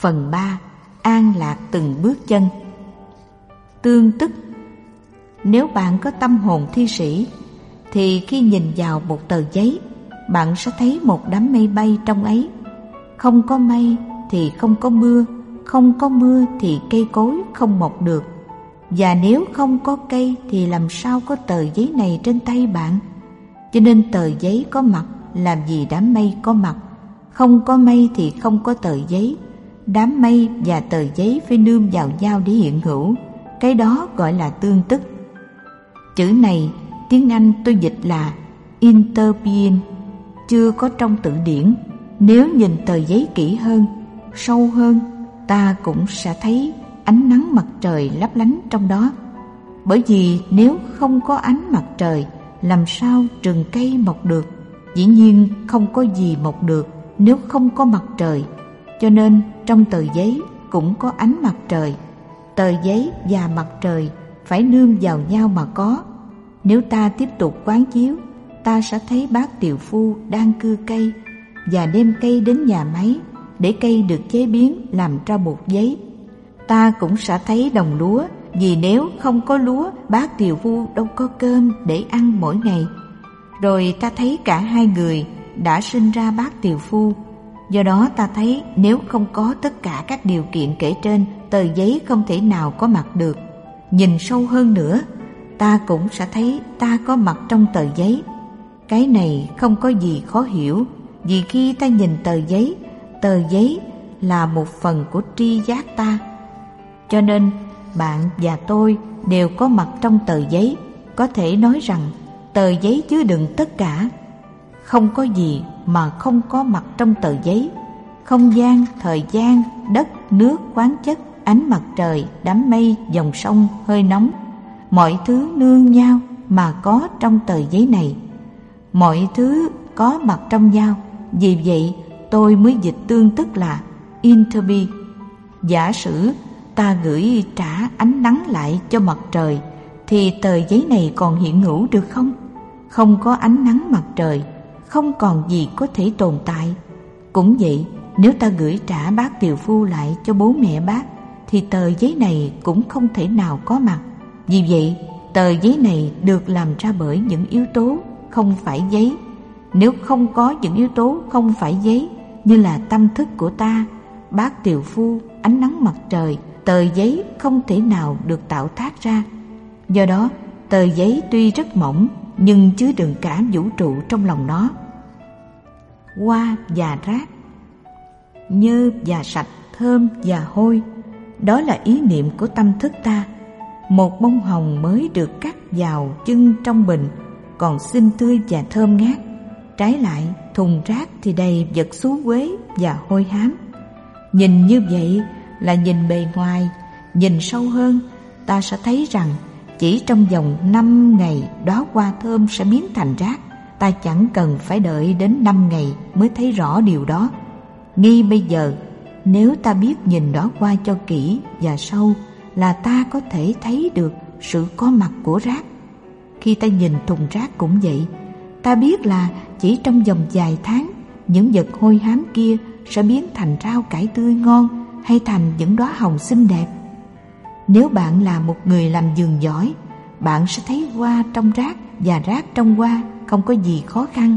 Phần 3 An lạc từng bước chân. Tương tức, Nếu bạn có tâm hồn thi sĩ, Thì khi nhìn vào một tờ giấy, Bạn sẽ thấy một đám mây bay trong ấy. Không có mây thì không có mưa, Không có mưa thì cây cối không mọc được. Và nếu không có cây thì làm sao có tờ giấy này trên tay bạn? Cho nên tờ giấy có mặt làm gì đám mây có mặt, Không có mây thì không có tờ giấy. Đám mây và tờ giấy phải nương vào nhau để hiện hữu. Cái đó gọi là tương tức. Chữ này tiếng Anh tôi dịch là interbeing Chưa có trong từ điển. Nếu nhìn tờ giấy kỹ hơn, sâu hơn Ta cũng sẽ thấy ánh nắng mặt trời lấp lánh trong đó. Bởi vì nếu không có ánh mặt trời Làm sao rừng cây mọc được? Dĩ nhiên không có gì mọc được nếu không có mặt trời. Cho nên trong tờ giấy cũng có ánh mặt trời. Tờ giấy và mặt trời phải nương vào nhau mà có. Nếu ta tiếp tục quán chiếu, Ta sẽ thấy bác tiều phu đang cưa cây Và đem cây đến nhà máy Để cây được chế biến làm ra bột giấy. Ta cũng sẽ thấy đồng lúa, Vì nếu không có lúa Bác tiều phu đâu có cơm để ăn mỗi ngày. Rồi ta thấy cả hai người đã sinh ra bác tiều phu. Do đó ta thấy nếu không có tất cả các điều kiện kể trên, Tờ giấy không thể nào có mặt được. Nhìn sâu hơn nữa, Ta cũng sẽ thấy ta có mặt trong tờ giấy. Cái này không có gì khó hiểu, Vì khi ta nhìn tờ giấy Tờ giấy là một phần của tri giác ta. Cho nên, bạn và tôi đều có mặt trong tờ giấy. Có thể nói rằng, tờ giấy chứa đựng tất cả. Không có gì mà không có mặt trong tờ giấy. Không gian thời gian đất nước khoáng chất ánh mặt trời đám mây dòng sông hơi nóng. Mọi thứ nương nhau mà có trong tờ giấy này. Mọi thứ có mặt trong nhau. Vì vậy tôi mới dịch tương tức là interbi giả sử ta gửi trả ánh nắng lại cho mặt trời thì tờ giấy này còn hiện hữu được không? Không có ánh nắng mặt trời, không còn gì có thể tồn tại. Cũng vậy, nếu ta gửi trả bác tiều phu lại cho bố mẹ bác, thì tờ giấy này cũng không thể nào có mặt. Vì vậy, tờ giấy này được làm ra bởi những yếu tố không phải giấy. Nếu không có những yếu tố không phải giấy, như là tâm thức của ta, bác tiều phu, ánh nắng mặt trời, tờ giấy không thể nào được tạo tác ra. Do đó, tờ giấy tuy rất mỏng nhưng chứa đựng cả vũ trụ trong lòng nó. Hoa và rác, nhơ và sạch, thơm và hôi, đó là ý niệm của tâm thức ta. Một bông hồng mới được cắt vào chân trong bình, còn xinh tươi và thơm ngát. Trái lại, thùng rác thì đầy vật xú quế và hôi hám. Nhìn như vậy là nhìn bề ngoài, nhìn sâu hơn, ta sẽ thấy rằng chỉ trong vòng 5 ngày đóa hoa thơm sẽ biến thành rác. Ta chẳng cần phải đợi đến 5 ngày mới thấy rõ điều đó. Ngay bây giờ, nếu ta biết nhìn đóa hoa cho kỹ và sâu Là ta có thể thấy được sự có mặt của rác. Khi ta nhìn thùng rác cũng vậy, Ta biết là chỉ trong vòng vài tháng, Những vật hôi hám kia sẽ biến thành rau cải tươi ngon Hay thành những đóa hồng xinh đẹp nếu bạn là một người làm giường giỏi, bạn sẽ thấy hoa trong rác và rác trong hoa không có gì khó khăn.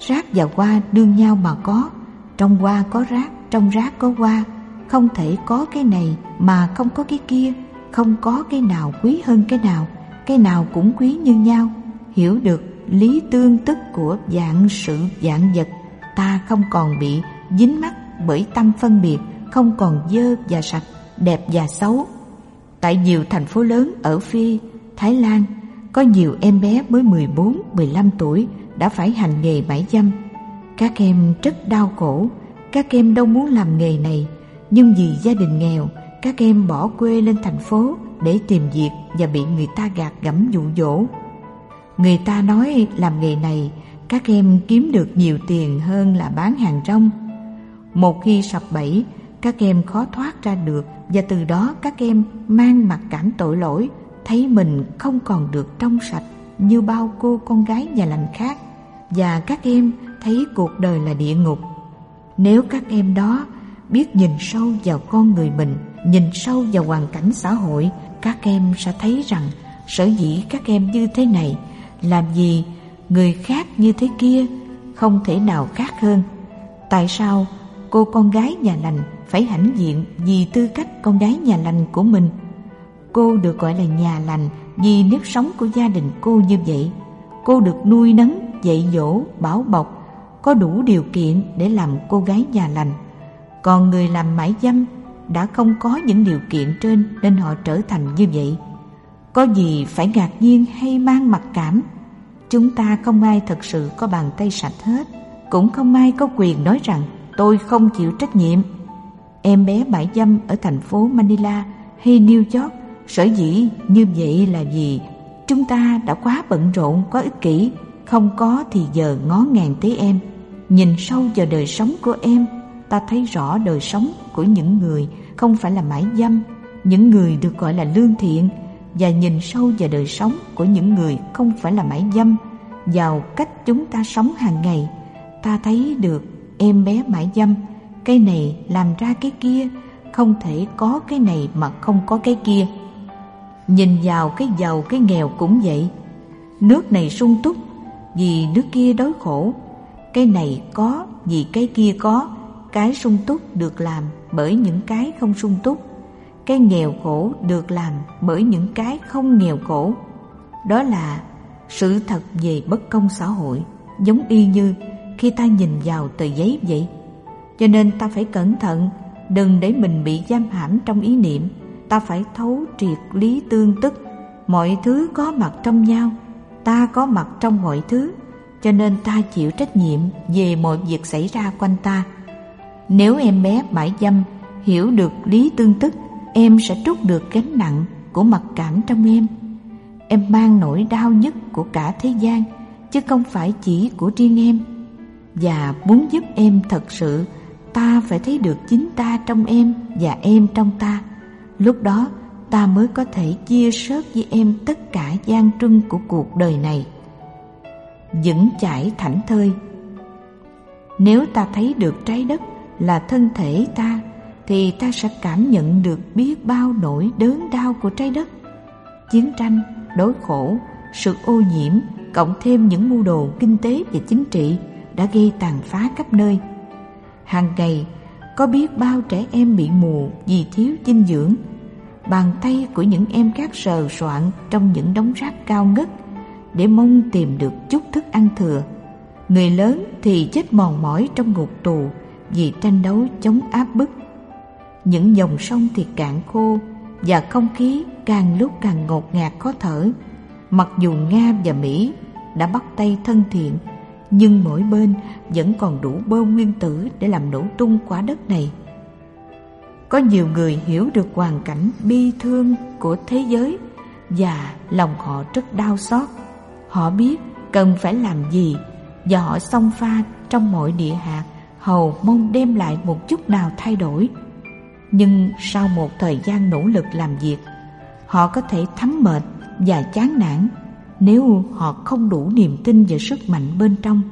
Rác và hoa đương nhau mà có, trong hoa có rác, trong rác có hoa. Không thể có cái này mà không có cái kia, không có cái nào quý hơn cái nào, cái nào cũng quý như nhau. Hiểu được lý tương tức của dạng sự dạng vật, ta không còn bị dính mắc bởi tâm phân biệt, không còn dơ và sạch, đẹp và xấu Tại nhiều thành phố lớn ở Phi, Thái Lan, có nhiều em bé mới 14, 15 tuổi đã phải hành nghề mãi dâm. Các em rất đau khổ, các em đâu muốn làm nghề này, nhưng vì gia đình nghèo, các em bỏ quê lên thành phố để tìm việc và bị người ta gạt gẫm dụ dỗ. Người ta nói làm nghề này các em kiếm được nhiều tiền hơn là bán hàng rong. Một khi sập bẫy, các em khó thoát ra được và từ đó các em mang mặc cảm tội lỗi thấy mình không còn được trong sạch như bao cô con gái nhà lành khác và các em thấy cuộc đời là địa ngục nếu các em đó biết nhìn sâu vào con người mình, nhìn sâu vào hoàn cảnh xã hội, các em sẽ thấy rằng sở dĩ các em như thế này, làm gì người khác như thế kia, không thể nào khác hơn. Tại sao cô con gái nhà lành phải hãnh diện vì tư cách con gái nhà lành của mình? Cô được gọi là nhà lành vì nếp sống của gia đình cô như vậy. Cô được nuôi nấng, dạy dỗ, bảo bọc, có đủ điều kiện để làm cô gái nhà lành. Còn người làm mãi dâm đã không có những điều kiện trên nên họ trở thành như vậy. Có gì phải ngạc nhiên hay mang mặc cảm? Chúng ta không ai thật sự có bàn tay sạch hết, cũng không ai có quyền nói rằng tôi không chịu trách nhiệm. Em bé mãi dâm ở thành phố Manila hay New York sở dĩ như vậy là vì chúng ta đã quá bận rộn, quá ích kỷ, không có thì giờ ngó ngàng tới em. Nhìn sâu vào đời sống của em ta thấy rõ đời sống của những người không phải là mãi dâm, những người được gọi là lương thiện và nhìn sâu vào đời sống của những người không phải là mãi dâm, vào cách chúng ta sống hàng ngày, ta thấy được em bé mãi dâm, cái này làm ra cái kia, không thể có cái này mà không có cái kia. Nhìn vào cái giàu cái nghèo cũng vậy, nước này sung túc vì nước kia đói khổ, cái này có vì cái kia có, cái sung túc được làm bởi những cái không sung túc. Cái nghèo khổ được làm bởi những cái không nghèo khổ. Đó là sự thật về bất công xã hội giống y như khi ta nhìn vào tờ giấy vậy? Cho nên ta phải cẩn thận đừng để mình bị giam hãm trong ý niệm. Ta phải thấu triệt lý tương tức. Mọi thứ có mặt trong nhau ta có mặt trong mọi thứ. Cho nên ta chịu trách nhiệm về mọi việc xảy ra quanh ta. Nếu em bé mãi dâm hiểu được lý tương tức, em sẽ trút được gánh nặng của mặc cảm trong em. Em mang nỗi đau nhất của cả thế gian, chứ không phải chỉ của riêng em. Và muốn giúp em thật sự, ta phải thấy được chính ta trong em và em trong ta. Lúc đó, ta mới có thể chia sớt với em tất cả gian trưng của cuộc đời này. Vững chãi thảnh thơi Nếu ta thấy được trái đất là thân thể ta thì ta sẽ cảm nhận được biết bao nỗi đớn đau của trái đất. Chiến tranh, đói khổ, sự ô nhiễm cộng thêm những mưu đồ kinh tế và chính trị đã gây tàn phá khắp nơi. Hàng ngày có biết bao trẻ em bị mù vì thiếu dinh dưỡng. Bàn tay của những em khác sờ soạn trong những đống rác cao ngất để mong tìm được chút thức ăn thừa. Người lớn thì chết mòn mỏi trong ngục tù vì tranh đấu chống áp bức. Những dòng sông thì cạn khô và không khí càng lúc càng ngột ngạt khó thở. Mặc dù Nga và Mỹ đã bắt tay thân thiện, nhưng mỗi bên vẫn còn đủ bơm nguyên tử để làm nổ tung quả đất này. Có nhiều người hiểu được hoàn cảnh bi thương của thế giới và lòng họ rất đau xót. Họ biết cần phải làm gì và họ xông pha trong mọi địa hạt hầu mong đem lại một chút nào thay đổi. Nhưng sau một thời gian nỗ lực làm việc, họ có thể thấm mệt và chán nản nếu họ không đủ niềm tin về sức mạnh bên trong.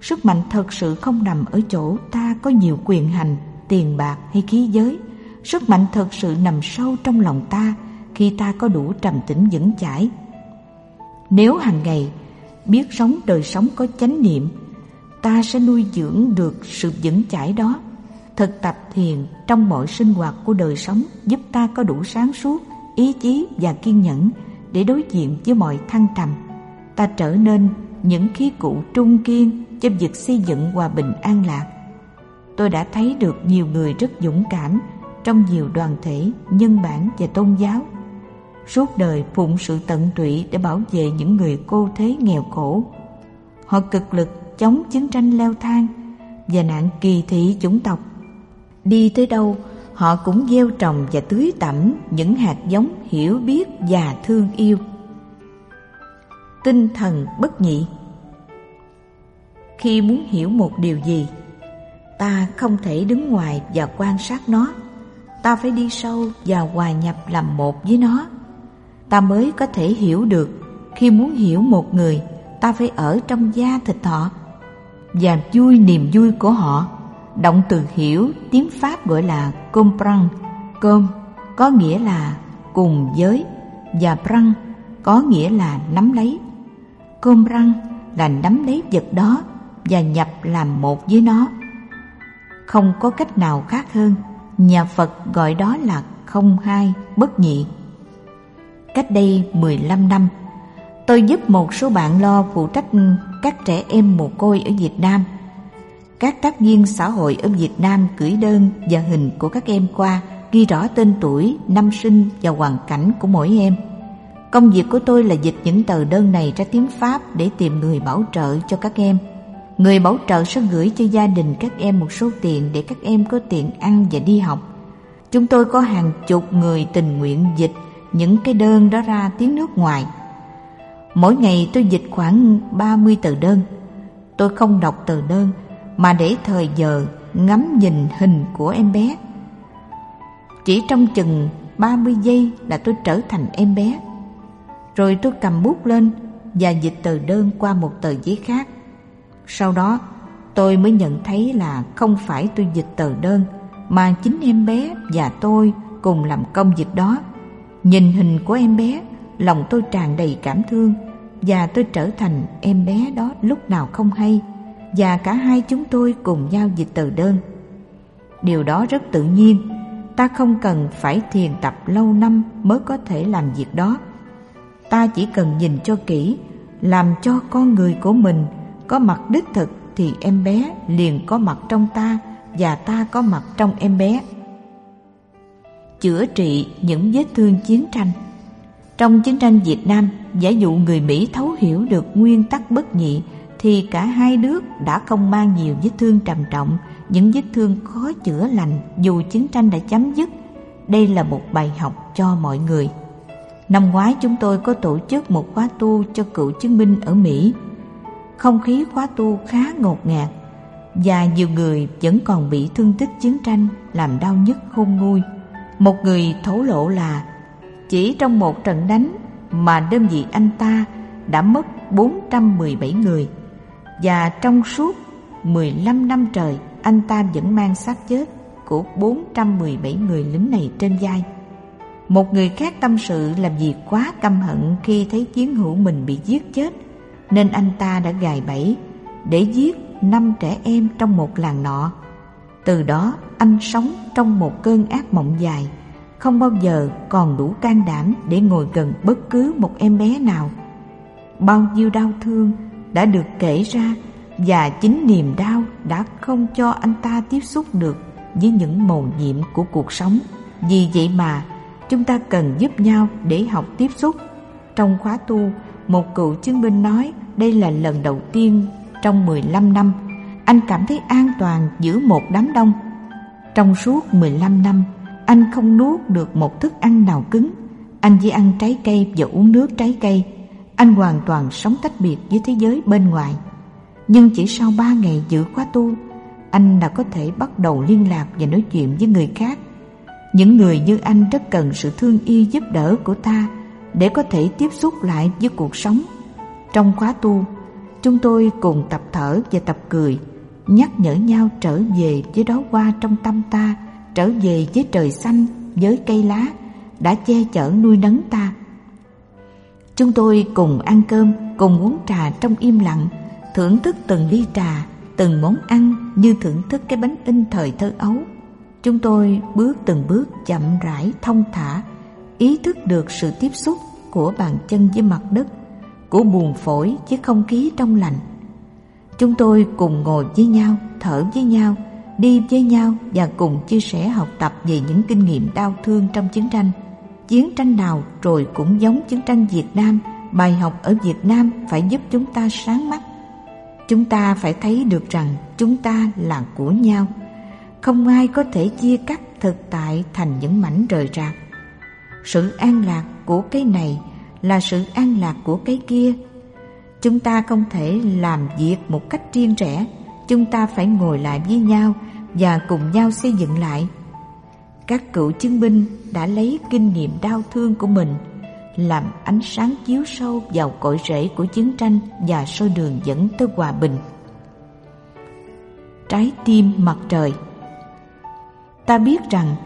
Sức mạnh thật sự không nằm ở chỗ ta có nhiều quyền hành, tiền bạc hay khí giới. Sức mạnh thật sự nằm sâu trong lòng ta khi ta có đủ trầm tĩnh vững chãi. Nếu hàng ngày biết sống đời sống có chánh niệm ta sẽ nuôi dưỡng được sự vững chãi đó. Thực tập thiền trong mọi sinh hoạt của đời sống giúp ta có đủ sáng suốt, ý chí và kiên nhẫn để đối diện với mọi thăng trầm. Ta trở nên những khí cụ trung kiên cho việc xây dựng hòa bình an lạc. Tôi đã thấy được nhiều người rất dũng cảm trong nhiều đoàn thể, nhân bản và tôn giáo. Suốt đời phụng sự tận tụy để bảo vệ những người cô thế nghèo khổ. Họ cực lực chống chiến tranh leo thang và nạn kỳ thị chủng tộc. Đi tới đâu, họ cũng gieo trồng và tưới tẩm những hạt giống hiểu biết và thương yêu. Tinh thần bất nhị Khi muốn hiểu một điều gì, ta không thể đứng ngoài và quan sát nó. Ta phải đi sâu và hòa nhập làm một với nó. Ta mới có thể hiểu được. Khi muốn hiểu một người, ta phải ở trong da thịt họ và vui niềm vui của họ động từ hiểu tiếng Pháp gọi là comprendre, com có nghĩa là cùng với và prăng có nghĩa là nắm lấy. Comprendre là nắm lấy vật đó và nhập làm một với nó. Không có cách nào khác hơn, nhà Phật gọi đó là không hai, bất nhị. Cách đây 15 năm, tôi giúp một số bạn lo phụ trách các trẻ em mồ côi ở Việt Nam. Các tác viên xã hội ở Việt Nam gửi đơn và hình của các em qua ghi rõ tên tuổi, năm sinh và hoàn cảnh của mỗi em. Công việc của tôi là dịch những tờ đơn này ra tiếng Pháp để tìm người bảo trợ cho các em. Người bảo trợ sẽ gửi cho gia đình các em một số tiền để các em có tiền ăn và đi học. Chúng tôi có hàng chục người tình nguyện dịch những cái đơn đó ra tiếng nước ngoài. Mỗi ngày tôi dịch khoảng 30 tờ đơn. Tôi không đọc tờ đơn mà để thời giờ ngắm nhìn hình của em bé. Chỉ trong chừng 30 giây là tôi trở thành em bé. Rồi tôi cầm bút lên và dịch tờ đơn qua một tờ giấy khác. Sau đó tôi mới nhận thấy là không phải tôi dịch tờ đơn mà chính em bé và tôi cùng làm công việc đó. Nhìn hình của em bé, lòng tôi tràn đầy cảm thương và tôi trở thành em bé đó lúc nào không hay và cả hai chúng tôi cùng giao dịch tờ đơn. Điều đó rất tự nhiên, ta không cần phải thiền tập lâu năm mới có thể làm việc đó. Ta chỉ cần nhìn cho kỹ, làm cho con người của mình có mặt đích thực thì em bé liền có mặt trong ta và ta có mặt trong em bé. Chữa trị những vết thương chiến tranh Trong chiến tranh Việt Nam, giả dụ người Mỹ thấu hiểu được nguyên tắc bất nhị thì cả hai nước đã không mang nhiều vết thương trầm trọng, những vết thương khó chữa lành dù chiến tranh đã chấm dứt. Đây là một bài học cho mọi người. Năm ngoái chúng tôi có tổ chức một khóa tu cho cựu chiến binh ở Mỹ. Không khí khóa tu khá ngột ngạt và nhiều người vẫn còn bị thương tích chiến tranh làm đau nhức khôn nguôi. Một người thổ lộ là chỉ trong một trận đánh mà đơn vị anh ta đã mất 417 người và trong suốt 15 năm trời anh ta vẫn mang xác chết của 417 người lính này trên vai. Một người khác tâm sự làm việc quá căm hận khi thấy chiến hữu mình bị giết chết nên anh ta đã gài bẫy để giết năm trẻ em trong một làng nọ. Từ đó anh sống trong một cơn ác mộng dài, không bao giờ còn đủ can đảm để ngồi gần bất cứ một em bé nào. Bao nhiêu đau thương đã được kể ra và chính niềm đau đã không cho anh ta tiếp xúc được với những mầu nhiệm của cuộc sống. Vì vậy mà chúng ta cần giúp nhau để học tiếp xúc. Trong khóa tu, một cựu chứng binh nói đây là lần đầu tiên trong 15 năm anh cảm thấy an toàn giữa một đám đông. Trong suốt 15 năm, anh không nuốt được một thức ăn nào cứng. Anh chỉ ăn trái cây và uống nước trái cây. Anh hoàn toàn sống tách biệt với thế giới bên ngoài. Nhưng chỉ sau ba ngày giữ khóa tu, anh đã có thể bắt đầu liên lạc và nói chuyện với người khác. Những người như anh rất cần sự thương yêu giúp đỡ của ta để có thể tiếp xúc lại với cuộc sống. Trong khóa tu, chúng tôi cùng tập thở và tập cười, nhắc nhở nhau trở về với đó qua trong tâm ta, trở về với trời xanh, với cây lá đã che chở nuôi nấng ta. Chúng tôi cùng ăn cơm, cùng uống trà trong im lặng, thưởng thức từng ly trà, từng món ăn như thưởng thức cái bánh in thời thơ ấu. Chúng tôi bước từng bước chậm rãi thông thả, ý thức được sự tiếp xúc của bàn chân với mặt đất, của buồn phổi với không khí trong lành. Chúng tôi cùng ngồi với nhau, thở với nhau, đi với nhau và cùng chia sẻ học tập về những kinh nghiệm đau thương trong chiến tranh. Chiến tranh nào rồi cũng giống chiến tranh Việt Nam, bài học ở Việt Nam phải giúp chúng ta sáng mắt Chúng ta phải thấy được rằng chúng ta là của nhau. Không ai có thể chia cắt thực tại thành những mảnh rời rạc. Sự an lạc của cái này là sự an lạc của cái kia. Chúng ta không thể làm việc một cách riêng rẽ. Chúng ta phải ngồi lại với nhau và cùng nhau xây dựng lại. Các cựu chiến binh đã lấy kinh nghiệm đau thương của mình làm ánh sáng chiếu sâu vào cội rễ của chiến tranh và soi đường dẫn tới hòa bình. trái tim mặt trời. Ta biết rằng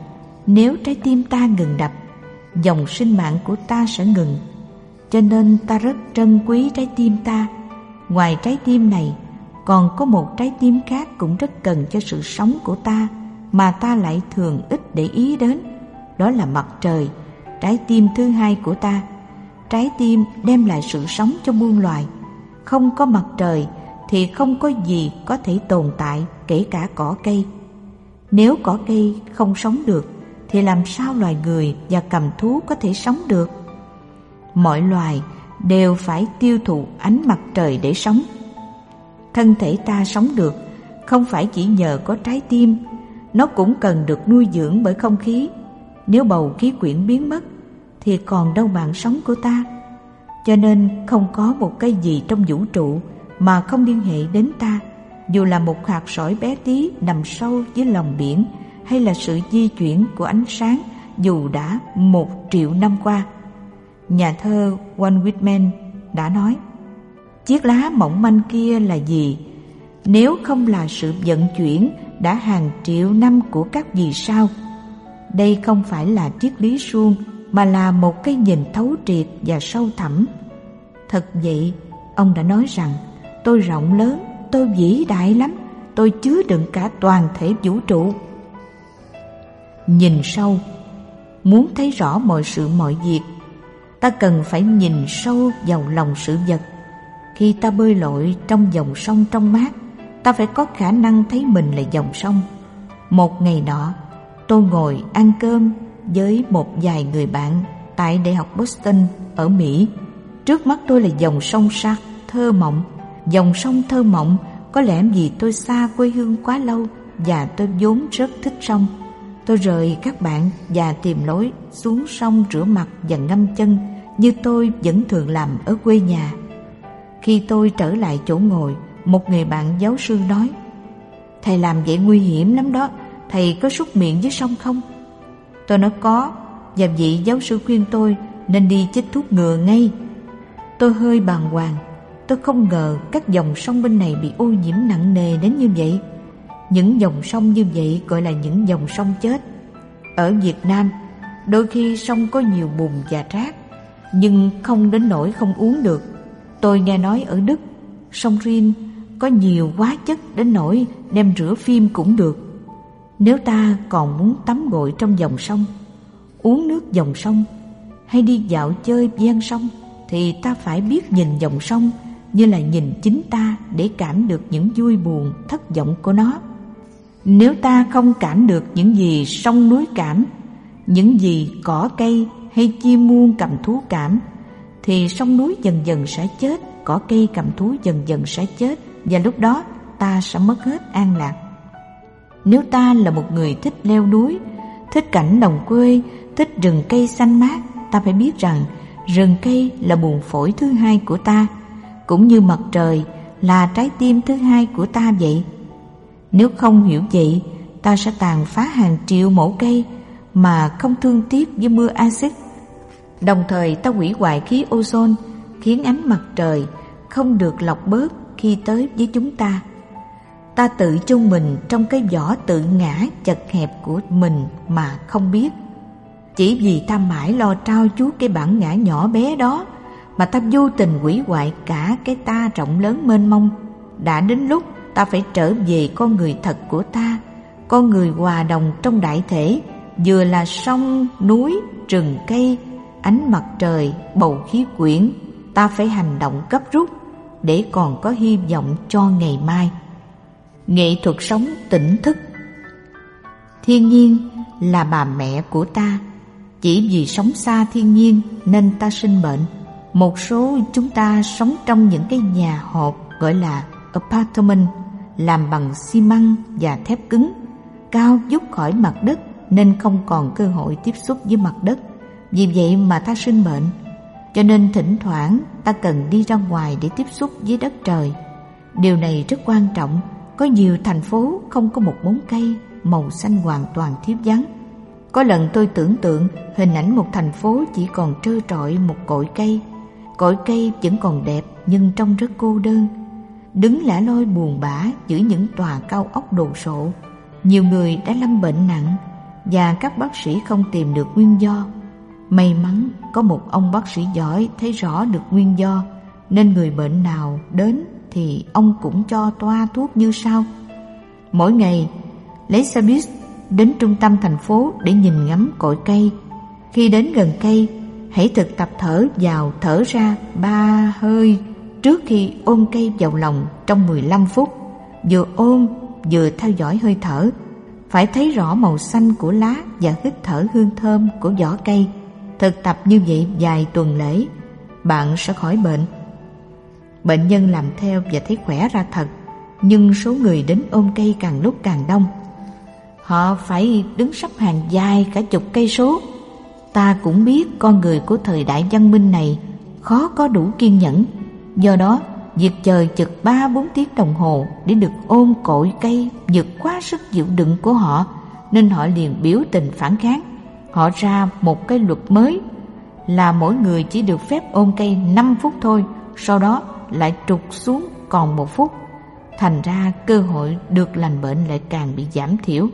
nếu trái tim ta ngừng đập, dòng sinh mạng của ta sẽ ngừng. Cho nên ta rất trân quý trái tim ta. Ngoài trái tim này, còn có một trái tim khác cũng rất cần cho sự sống của ta mà ta lại thường ít để ý đến. Đó là mặt trời, trái tim thứ hai của ta. Trái tim đem lại sự sống cho muôn loài. Không có mặt trời thì không có gì có thể tồn tại kể cả cỏ cây. Nếu cỏ cây không sống được thì làm sao loài người và cầm thú có thể sống được? Mọi loài đều phải tiêu thụ ánh mặt trời để sống. Thân thể ta sống được không phải chỉ nhờ có trái tim, nó cũng cần được nuôi dưỡng bởi không khí. Nếu bầu khí quyển biến mất thì còn đâu mạng sống của ta. Cho nên không có một cái gì trong vũ trụ mà không liên hệ đến ta, dù là một hạt sỏi bé tí nằm sâu dưới lòng biển hay là sự di chuyển của ánh sáng dù đã một triệu năm qua. Nhà thơ Walt Whitman đã nói Chiếc lá mỏng manh kia là gì? Nếu không là sự vận chuyển đã hàng triệu năm của các vì sao Đây không phải là triết lý suông mà là một cái nhìn thấu triệt và sâu thẳm. Thật vậy, ông đã nói rằng tôi rộng lớn, tôi vĩ đại lắm, tôi chứa đựng cả toàn thể vũ trụ. Nhìn sâu, muốn thấy rõ mọi sự mọi việc, ta cần phải nhìn sâu vào lòng sự vật. Khi ta bơi lội trong dòng sông trong mát, ta phải có khả năng thấy mình là dòng sông. Một ngày nọ, tôi ngồi ăn cơm với một vài người bạn tại Đại học Boston ở Mỹ. Trước mắt tôi là dòng sông sắc, thơ mộng. Dòng sông thơ mộng có lẽ vì tôi xa quê hương quá lâu và tôi vốn rất thích sông. Tôi rời các bạn và tìm lối xuống sông rửa mặt và ngâm chân như tôi vẫn thường làm ở quê nhà. Khi tôi trở lại chỗ ngồi, một người bạn giáo sư nói Thầy làm vậy nguy hiểm lắm đó, thầy có súc miệng với sông không? Tôi nói có, và vị giáo sư khuyên tôi nên đi chích thuốc ngừa ngay. Tôi hơi bàng hoàng, tôi không ngờ các dòng sông bên này bị ô nhiễm nặng nề đến như vậy. Những dòng sông như vậy gọi là những dòng sông chết. Ở Việt Nam, đôi khi sông có nhiều bùn và rác, nhưng không đến nỗi không uống được. Tôi nghe nói ở Đức, sông Rin có nhiều hóa chất đến nỗi đem rửa phim cũng được. Nếu ta còn muốn tắm gội trong dòng sông, uống nước dòng sông hay đi dạo chơi ven sông thì ta phải biết nhìn dòng sông như là nhìn chính ta để cảm được những vui buồn thất vọng của nó. Nếu ta không cảm được những gì sông núi cảm, những gì cỏ cây hay chim muôn cầm thú cảm, thì sông núi dần dần sẽ chết, cỏ cây cầm thú dần dần sẽ chết, và lúc đó ta sẽ mất hết an lạc. Nếu ta là một người thích leo núi, thích cảnh đồng quê, thích rừng cây xanh mát, ta phải biết rằng rừng cây là buồn phổi thứ hai của ta, cũng như mặt trời là trái tim thứ hai của ta vậy. Nếu không hiểu vậy, ta sẽ tàn phá hàng triệu mẫu cây mà không thương tiếc với mưa axit. Đồng thời ta hủy hoại khí ozone, khiến ánh mặt trời không được lọc bớt khi tới với chúng ta. Ta tự chung mình trong cái vỏ tự ngã chật hẹp của mình mà không biết. Chỉ vì ta mãi lo trao chuốt cái bản ngã nhỏ bé đó mà ta vô tình hủy hoại cả cái ta rộng lớn mênh mông. Đã đến lúc ta phải trở về con người thật của ta, con người hòa đồng trong đại thể, vừa là sông, núi, rừng cây, ánh mặt trời, bầu khí quyển. Ta phải hành động gấp rút để còn có hy vọng cho ngày mai. Nghệ thuật sống tỉnh thức. Thiên nhiên là bà mẹ của ta. Chỉ vì sống xa thiên nhiên nên ta sinh bệnh một số chúng ta sống trong những cái nhà hộp gọi là apartment, làm bằng xi măng và thép cứng, cao dút khỏi mặt đất nên không còn cơ hội tiếp xúc với mặt đất. Vì vậy mà ta sinh bệnh cho nên thỉnh thoảng ta cần đi ra ngoài để tiếp xúc với đất trời điều này rất quan trọng có nhiều thành phố không có một bóng cây, màu xanh hoàn toàn thiếp vắng. Có lần tôi tưởng tượng hình ảnh một thành phố chỉ còn trơ trọi một cội cây. Cội cây vẫn còn đẹp nhưng trông rất cô đơn. đứng lẻ loi buồn bã giữa những tòa cao ốc đồ sộ. Nhiều người đã lâm bệnh nặng và các bác sĩ không tìm được nguyên do. May mắn có một ông bác sĩ giỏi thấy rõ được nguyên do nên người bệnh nào đến thì ông cũng cho toa thuốc như sau. Mỗi ngày lấy xe buýt đến trung tâm thành phố để nhìn ngắm cội cây. Khi đến gần cây, hãy thực tập thở vào thở ra ba hơi trước khi ôm cây vào lòng trong 15 phút. Vừa ôm vừa theo dõi hơi thở. Phải thấy rõ màu xanh của lá và hít thở hương thơm của vỏ cây. Thực tập như vậy vài tuần lễ, bạn sẽ khỏi bệnh. Bệnh nhân làm theo và thấy khỏe ra thật, nhưng số người đến ôm cây càng lúc càng đông. Họ phải đứng sắp hàng dài cả chục cây số. Ta cũng biết con người của thời đại văn minh này khó có đủ kiên nhẫn. Do đó, việc chờ chực ba bốn tiếng đồng hồ để được ôm cội cây vượt quá sức chịu đựng của họ, nên họ liền biểu tình phản kháng. Họ ra một cái luật mới là mỗi người chỉ được phép ôm cây 5 phút thôi, sau đó lại trục xuống còn một phút. Thành ra cơ hội được lành bệnh lại càng bị giảm thiểu.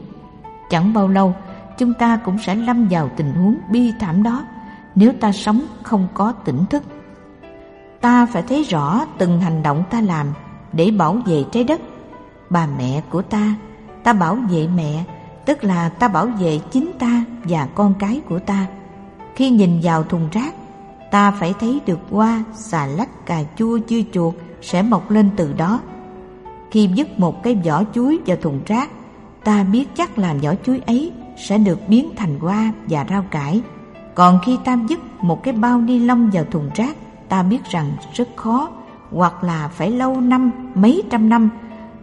Chẳng bao lâu, chúng ta cũng sẽ lâm vào tình huống bi thảm đó nếu ta sống không có tỉnh thức. Ta phải thấy rõ từng hành động ta làm để bảo vệ trái đất. Bà mẹ của ta, ta bảo vệ mẹ, tức là ta bảo vệ chính ta và con cái của ta. Khi nhìn vào thùng rác, ta phải thấy được hoa, xà lách, cà chua, dưa chuột sẽ mọc lên từ đó. Khi dứt một cái vỏ chuối vào thùng rác, ta biết chắc là vỏ chuối ấy sẽ được biến thành hoa và rau cải. Còn khi ta dứt một cái bao ni lông vào thùng rác, ta biết rằng rất khó hoặc là phải lâu năm, mấy trăm năm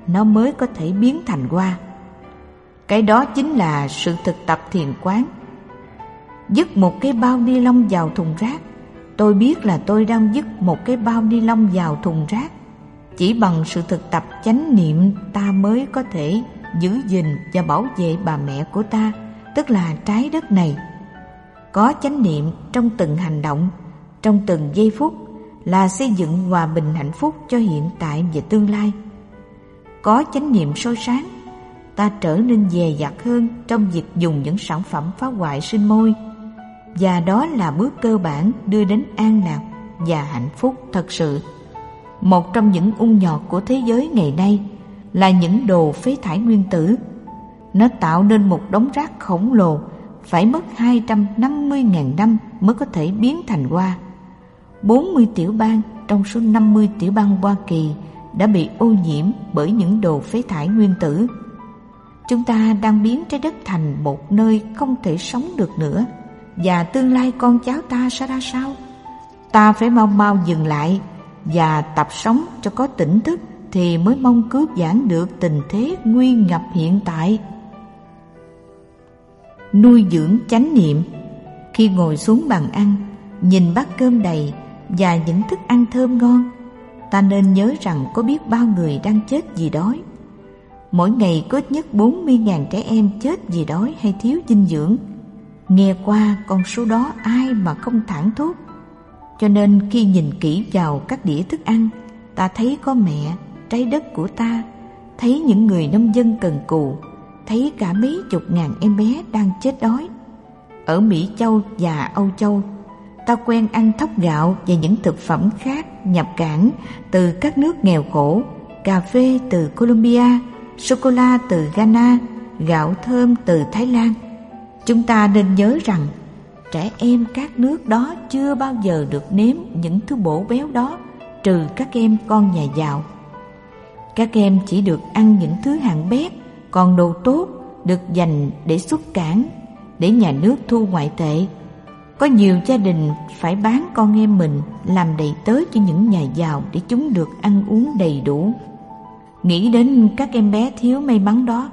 nó mới có thể biến thành hoa. Cái đó chính là sự thực tập thiền quán. Dứt một cái bao ni lông vào thùng rác, tôi biết là tôi đang dứt một cái bao ni lông vào thùng rác. Chỉ bằng sự thực tập chánh niệm ta mới có thể giữ gìn và bảo vệ bà mẹ của ta, tức là trái đất này. Có chánh niệm trong từng hành động, trong từng giây phút là xây dựng hòa bình hạnh phúc cho hiện tại và tương lai. Có chánh niệm soi sáng, ta trở nên dè dặt hơn trong việc dùng những sản phẩm phá hoại sinh môi và đó là bước cơ bản đưa đến an lạc và hạnh phúc thật sự. Một trong những ung nhọt của thế giới ngày nay là những đồ phế thải nguyên tử. Nó tạo nên một đống rác khổng lồ, phải mất 250.000 năm mới có thể biến thành hoa. 40 tiểu bang trong số 50 tiểu bang Hoa Kỳ đã bị ô nhiễm bởi những đồ phế thải nguyên tử. Chúng ta đang biến trái đất thành một nơi không thể sống được nữa và tương lai con cháu ta sẽ ra sao? Ta phải mau mau dừng lại và tập sống cho có tỉnh thức thì mới mong cứu vãn được tình thế nguy ngập hiện tại. Nuôi dưỡng chánh niệm Khi ngồi xuống bàn ăn, nhìn bát cơm đầy và những thức ăn thơm ngon, ta nên nhớ rằng có biết bao người đang chết vì đói. Mỗi ngày có ít nhất 40.000 trẻ em chết vì đói hay thiếu dinh dưỡng. Nghe qua con số đó ai mà không thẳng thốt. Cho nên khi nhìn kỹ vào các đĩa thức ăn, ta thấy có mẹ, trái đất của ta, thấy những người nông dân cần cù, thấy cả mấy chục ngàn em bé đang chết đói. Ở Mỹ Châu và Âu Châu, ta quen ăn thóc gạo và những thực phẩm khác nhập cảng từ các nước nghèo khổ, cà phê từ Colombia, sô-cô-la từ Ghana, gạo thơm từ Thái Lan. Chúng ta nên nhớ rằng trẻ em các nước đó chưa bao giờ được nếm những thứ bổ béo đó trừ các em con nhà giàu. Các em chỉ được ăn những thứ hạng bét, còn đồ tốt được dành để xuất cảng, để nhà nước thu ngoại tệ. Có nhiều gia đình phải bán con em mình làm đầy tớ cho những nhà giàu để chúng được ăn uống đầy đủ. Nghĩ đến các em bé thiếu may mắn đó,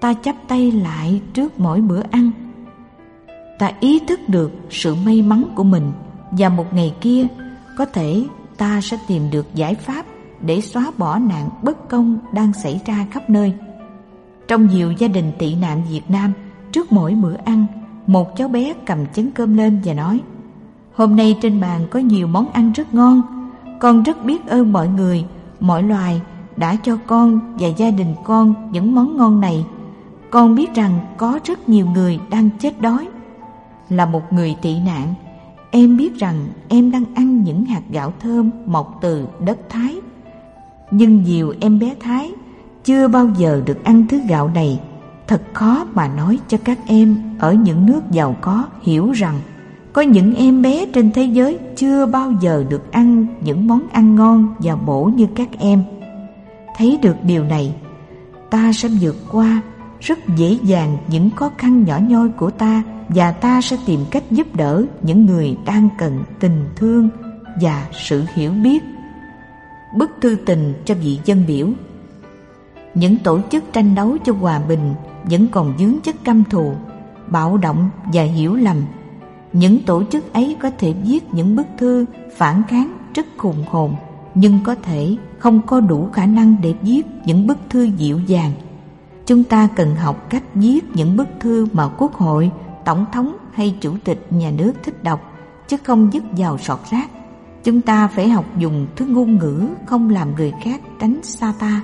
ta chắp tay lại trước mỗi bữa ăn. Ta ý thức được sự may mắn của mình và một ngày kia có thể ta sẽ tìm được giải pháp để xóa bỏ nạn bất công đang xảy ra khắp nơi. Trong nhiều gia đình tị nạn Việt Nam, trước mỗi bữa ăn, một cháu bé cầm chén cơm lên và nói Hôm nay trên bàn có nhiều món ăn rất ngon, con rất biết ơn mọi người, mọi loài đã cho con và gia đình con những món ngon này. Con biết rằng có rất nhiều người đang chết đói. Là một người tị nạn, em biết rằng em đang ăn những hạt gạo thơm mọc từ đất Thái. Nhưng nhiều em bé Thái chưa bao giờ được ăn thứ gạo này. Thật khó mà nói cho các em ở những nước giàu có hiểu rằng có những em bé trên thế giới chưa bao giờ được ăn những món ăn ngon và bổ như các em. Thấy được điều này, ta sẽ vượt qua rất dễ dàng những khó khăn nhỏ nhoi của ta và ta sẽ tìm cách giúp đỡ những người đang cần tình thương và sự hiểu biết. Bức thư tình cho vị dân biểu. Những tổ chức tranh đấu cho hòa bình vẫn còn dướng chất căm thù, bạo động và hiểu lầm. Những tổ chức ấy có thể viết những bức thư phản kháng rất khùng hồn, nhưng có thể không có đủ khả năng để viết những bức thư dịu dàng. Chúng ta cần học cách viết những bức thư mà quốc hội, tổng thống hay chủ tịch nhà nước thích đọc, chứ không dứt vào sọt rác. Chúng ta phải học dùng thứ ngôn ngữ không làm người khác tránh xa ta.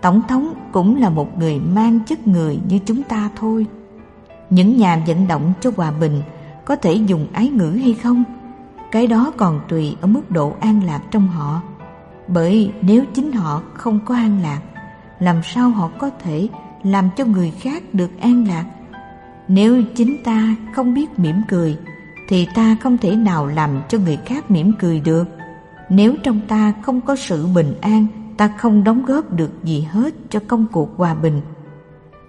Tổng thống cũng là một người mang chất người như chúng ta thôi. Những nhà vận động cho hòa bình có thể dùng ái ngữ hay không cái đó còn tùy ở mức độ an lạc trong họ. Bởi nếu chính họ không có an lạc, làm sao họ có thể làm cho người khác được an lạc? Nếu chính ta không biết mỉm cười, thì ta không thể nào làm cho người khác mỉm cười được. Nếu trong ta không có sự bình an, ta không đóng góp được gì hết cho công cuộc hòa bình.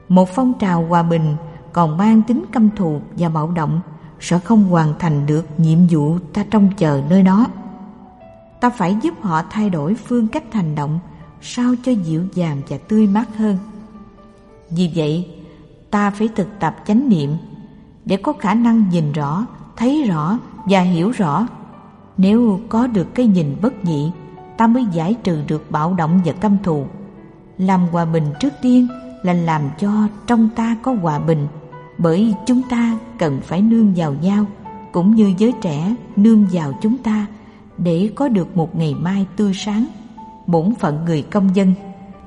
Một phong trào hòa bình còn mang tính căm thù và bạo động sẽ không hoàn thành được nhiệm vụ ta trông chờ nơi đó. Ta phải giúp họ thay đổi phương cách hành động sao cho dịu dàng và tươi mát hơn. Vì vậy, ta phải thực tập chánh niệm để có khả năng nhìn rõ, thấy rõ và hiểu rõ. Nếu có được cái nhìn bất nhị, ta mới giải trừ được bạo động và căm thù. Làm hòa bình trước tiên là làm cho trong ta có hòa bình bởi chúng ta cần phải nương vào nhau, cũng như giới trẻ nương vào chúng ta để có được một ngày mai tươi sáng. Bổn phận người công dân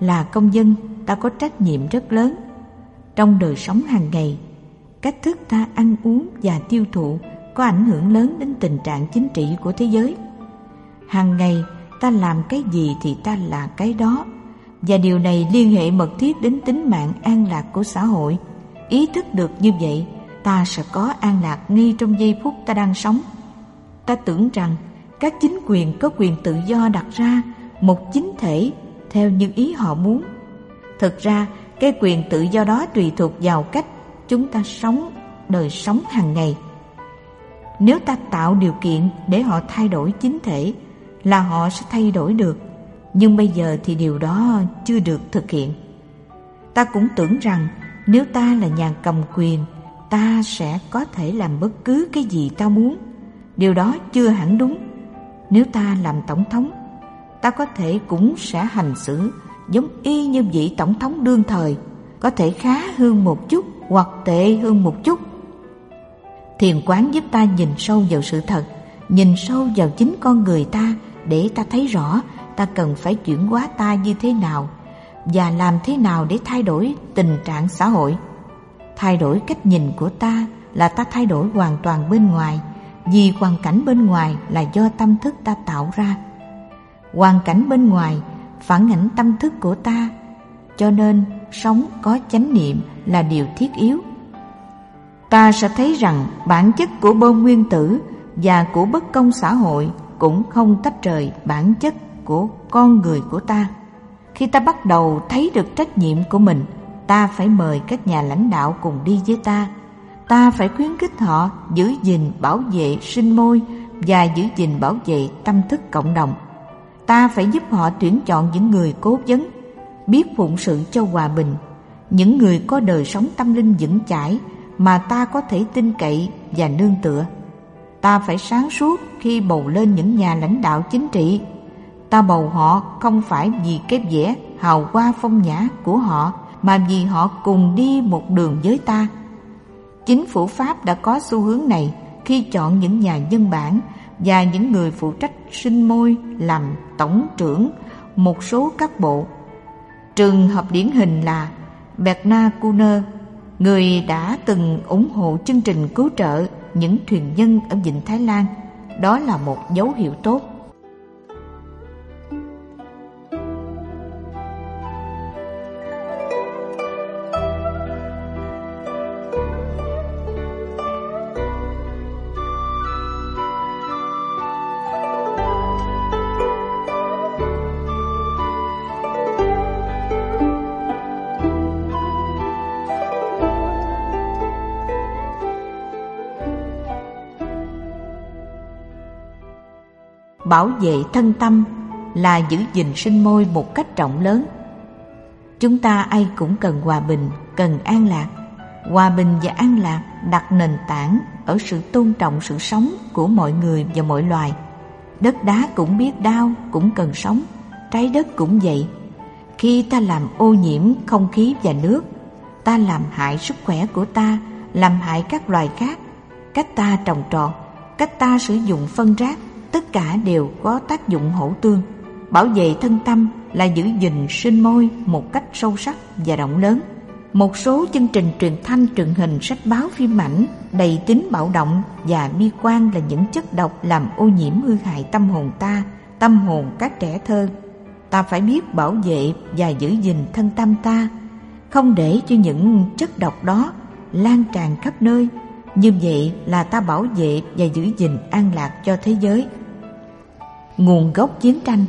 là công dân, ta có trách nhiệm rất lớn. Trong đời sống hàng ngày, cách thức ta ăn uống và tiêu thụ có ảnh hưởng lớn đến tình trạng chính trị của thế giới. Hàng ngày, ta làm cái gì thì ta là cái đó, và điều này liên hệ mật thiết đến tính mạng an lạc của xã hội. Ý thức được như vậy, ta sẽ có an lạc ngay trong giây phút ta đang sống. Ta tưởng rằng các chính quyền có quyền tự do đặt ra một chính thể theo những ý họ muốn. Thực ra, cái quyền tự do đó tùy thuộc vào cách chúng ta sống đời sống hàng ngày. Nếu ta tạo điều kiện để họ thay đổi chính thể là họ sẽ thay đổi được, nhưng bây giờ thì điều đó chưa được thực hiện. Ta cũng tưởng rằng nếu ta là nhà cầm quyền, ta sẽ có thể làm bất cứ cái gì ta muốn. Điều đó chưa hẳn đúng. Nếu ta làm tổng thống, ta có thể cũng sẽ hành xử giống y như vị tổng thống đương thời, có thể khá hơn một chút hoặc tệ hơn một chút. Thiền quán giúp ta nhìn sâu vào sự thật, nhìn sâu vào chính con người ta để ta thấy rõ ta cần phải chuyển hóa ta như thế nào và làm thế nào để thay đổi tình trạng xã hội. Thay đổi cách nhìn của ta là ta thay đổi hoàn toàn bên ngoài, vì hoàn cảnh bên ngoài là do tâm thức ta tạo ra. Hoàn cảnh bên ngoài phản ảnh tâm thức của ta, cho nên sống có chánh niệm là điều thiết yếu. Ta sẽ thấy rằng bản chất của bơm nguyên tử và của bất công xã hội cũng không tách rời bản chất của con người của ta. Khi ta bắt đầu thấy được trách nhiệm của mình, ta phải mời các nhà lãnh đạo cùng đi với ta. Ta phải khuyến khích họ giữ gìn bảo vệ sinh môi và giữ gìn bảo vệ tâm thức cộng đồng. Ta phải giúp họ tuyển chọn những người cố vấn, biết phụng sự cho hòa bình, những người có đời sống tâm linh vững chãi mà ta có thể tin cậy và nương tựa. Ta phải sáng suốt khi bầu lên những nhà lãnh đạo chính trị Ta bầu họ không phải vì cái vẻ hào hoa phong nhã của họ mà vì họ cùng đi một đường với ta. Chính phủ Pháp đã có xu hướng này khi chọn những nhà dân bản và những người phụ trách sinh môi làm tổng trưởng một số các bộ. Trường hợp điển hình là Bernard Kuhner, người đã từng ủng hộ chương trình cứu trợ những thuyền nhân ở Vịnh Thái Lan. Đó là một dấu hiệu tốt. Bảo vệ thân tâm là giữ gìn sinh môi một cách rộng lớn. Chúng ta ai cũng cần hòa bình, cần an lạc. Hòa bình và an lạc đặt nền tảng ở sự tôn trọng sự sống của mọi người và mọi loài. Đất đá cũng biết đau, cũng cần sống. Trái đất cũng vậy. Khi ta làm ô nhiễm không khí và nước, ta làm hại sức khỏe của ta, làm hại các loài khác. Cách ta trồng trọt, cách ta sử dụng phân rác tất cả đều có tác dụng hỗ tương. Bảo vệ thân tâm là giữ gìn sinh môi một cách sâu sắc và rộng lớn. Một số chương trình truyền thanh, truyền hình, sách báo, phim ảnh đầy tính bạo động và bi quan là những chất độc làm ô nhiễm hư hại tâm hồn ta, tâm hồn các trẻ thơ. Ta phải biết bảo vệ và giữ gìn thân tâm ta, không để cho những chất độc đó lan tràn khắp nơi. Như vậy là ta bảo vệ và giữ gìn an lạc cho thế giới. Nguồn gốc chiến tranh.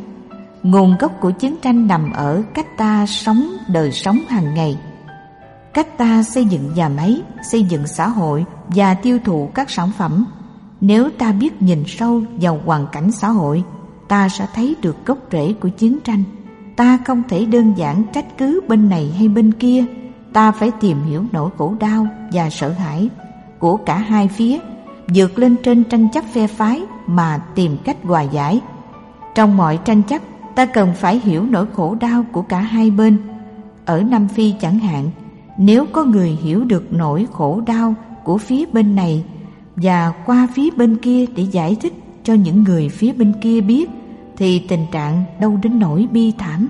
Nguồn gốc của chiến tranh nằm ở cách ta sống đời sống hàng ngày. Cách ta xây dựng nhà máy, xây dựng xã hội và tiêu thụ các sản phẩm. Nếu ta biết nhìn sâu vào hoàn cảnh xã hội Ta sẽ thấy được gốc rễ của chiến tranh. Ta không thể đơn giản trách cứ bên này hay bên kia. Ta phải tìm hiểu nỗi khổ đau và sợ hãi của cả hai phía vượt lên trên tranh chấp phe phái mà tìm cách hòa giải trong mọi tranh chấp, ta cần phải hiểu nỗi khổ đau của cả hai bên. Ở Nam Phi chẳng hạn, nếu có người hiểu được nỗi khổ đau của phía bên này và qua phía bên kia để giải thích cho những người phía bên kia biết thì tình trạng đâu đến nỗi bi thảm.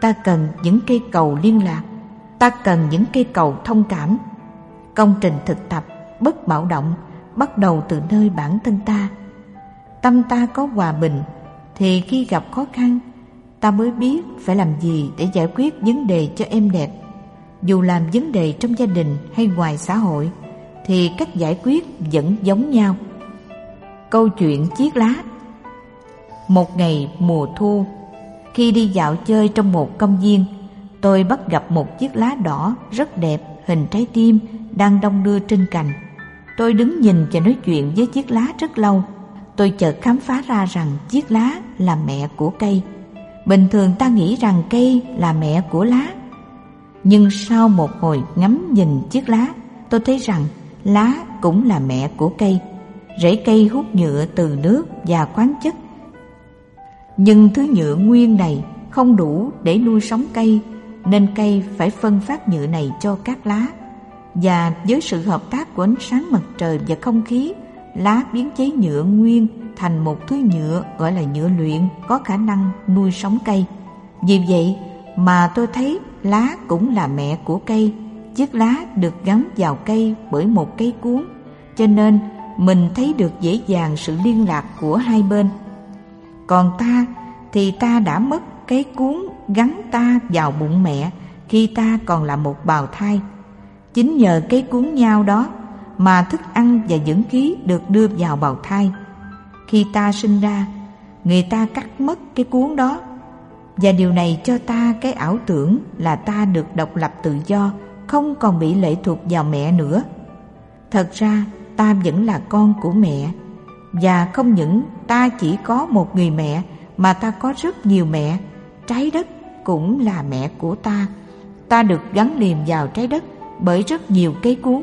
Ta cần những cây cầu liên lạc, ta cần những cây cầu thông cảm. Công trình thực tập bất bạo động, bắt đầu từ nơi bản thân ta. Tâm ta có hòa bình, thì khi gặp khó khăn, ta mới biết phải làm gì để giải quyết vấn đề cho em đẹp. Dù làm vấn đề trong gia đình hay ngoài xã hội, thì cách giải quyết vẫn giống nhau. Câu chuyện chiếc lá. Một ngày mùa thu, khi đi dạo chơi trong một công viên, tôi bắt gặp một chiếc lá đỏ rất đẹp hình trái tim đang đông đưa trên cành tôi đứng nhìn và nói chuyện với chiếc lá rất lâu tôi chợt khám phá ra rằng chiếc lá là mẹ của cây. Bình thường ta nghĩ rằng cây là mẹ của lá. Nhưng sau một hồi ngắm nhìn chiếc lá, tôi thấy rằng lá cũng là mẹ của cây. Rễ cây hút nhựa từ nước và khoáng chất. Nhưng thứ nhựa nguyên này không đủ để nuôi sống cây, nên cây phải phân phát nhựa này cho các lá. Và với sự hợp tác của ánh sáng mặt trời và không khí lá biến chế nhựa nguyên thành một thứ nhựa gọi là nhựa luyện có khả năng nuôi sống cây. Vì vậy mà tôi thấy lá cũng là mẹ của cây, chiếc lá được gắn vào cây bởi một cây cuốn, cho nên mình thấy được dễ dàng sự liên lạc của hai bên. Còn ta thì ta đã mất cái cuốn gắn ta vào bụng mẹ khi ta còn là một bào thai. Chính nhờ cái cuốn nhau đó mà thức ăn và dưỡng khí được đưa vào bào thai. Khi ta sinh ra, người ta cắt mất cái cuốn đó và điều này cho ta cái ảo tưởng là ta được độc lập tự do, không còn bị lệ thuộc vào mẹ nữa. Thật ra ta vẫn là con của mẹ và không những ta chỉ có một người mẹ mà ta có rất nhiều mẹ, trái đất cũng là mẹ của ta. Ta được gắn liền vào trái đất bởi rất nhiều cây cuốn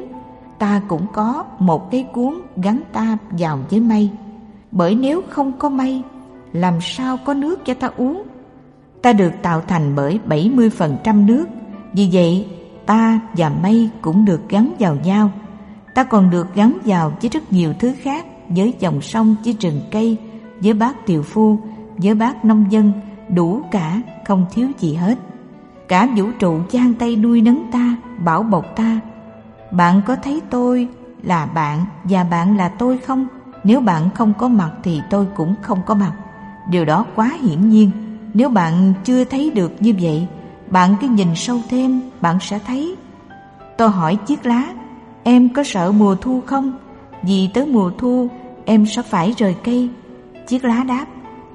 ta cũng có một cái cuốn gắn ta vào với mây. Bởi nếu không có mây, làm sao có nước cho ta uống? Ta được tạo thành bởi 70% nước, vì vậy ta và mây cũng được gắn vào nhau. Ta còn được gắn vào với rất nhiều thứ khác, với dòng sông, với rừng cây, với bác tiều phu, với bác nông dân, đủ cả, không thiếu gì hết. Cả vũ trụ giang tay nuôi nấng ta, bảo bọc ta. Bạn có thấy tôi là bạn và bạn là tôi không? Nếu bạn không có mặt thì tôi cũng không có mặt. Điều đó quá hiển nhiên. Nếu bạn chưa thấy được như vậy, bạn cứ nhìn sâu thêm, bạn sẽ thấy. Tôi hỏi chiếc lá, em có sợ mùa thu không? Vì tới mùa thu, em sẽ phải rời cây. Chiếc lá đáp,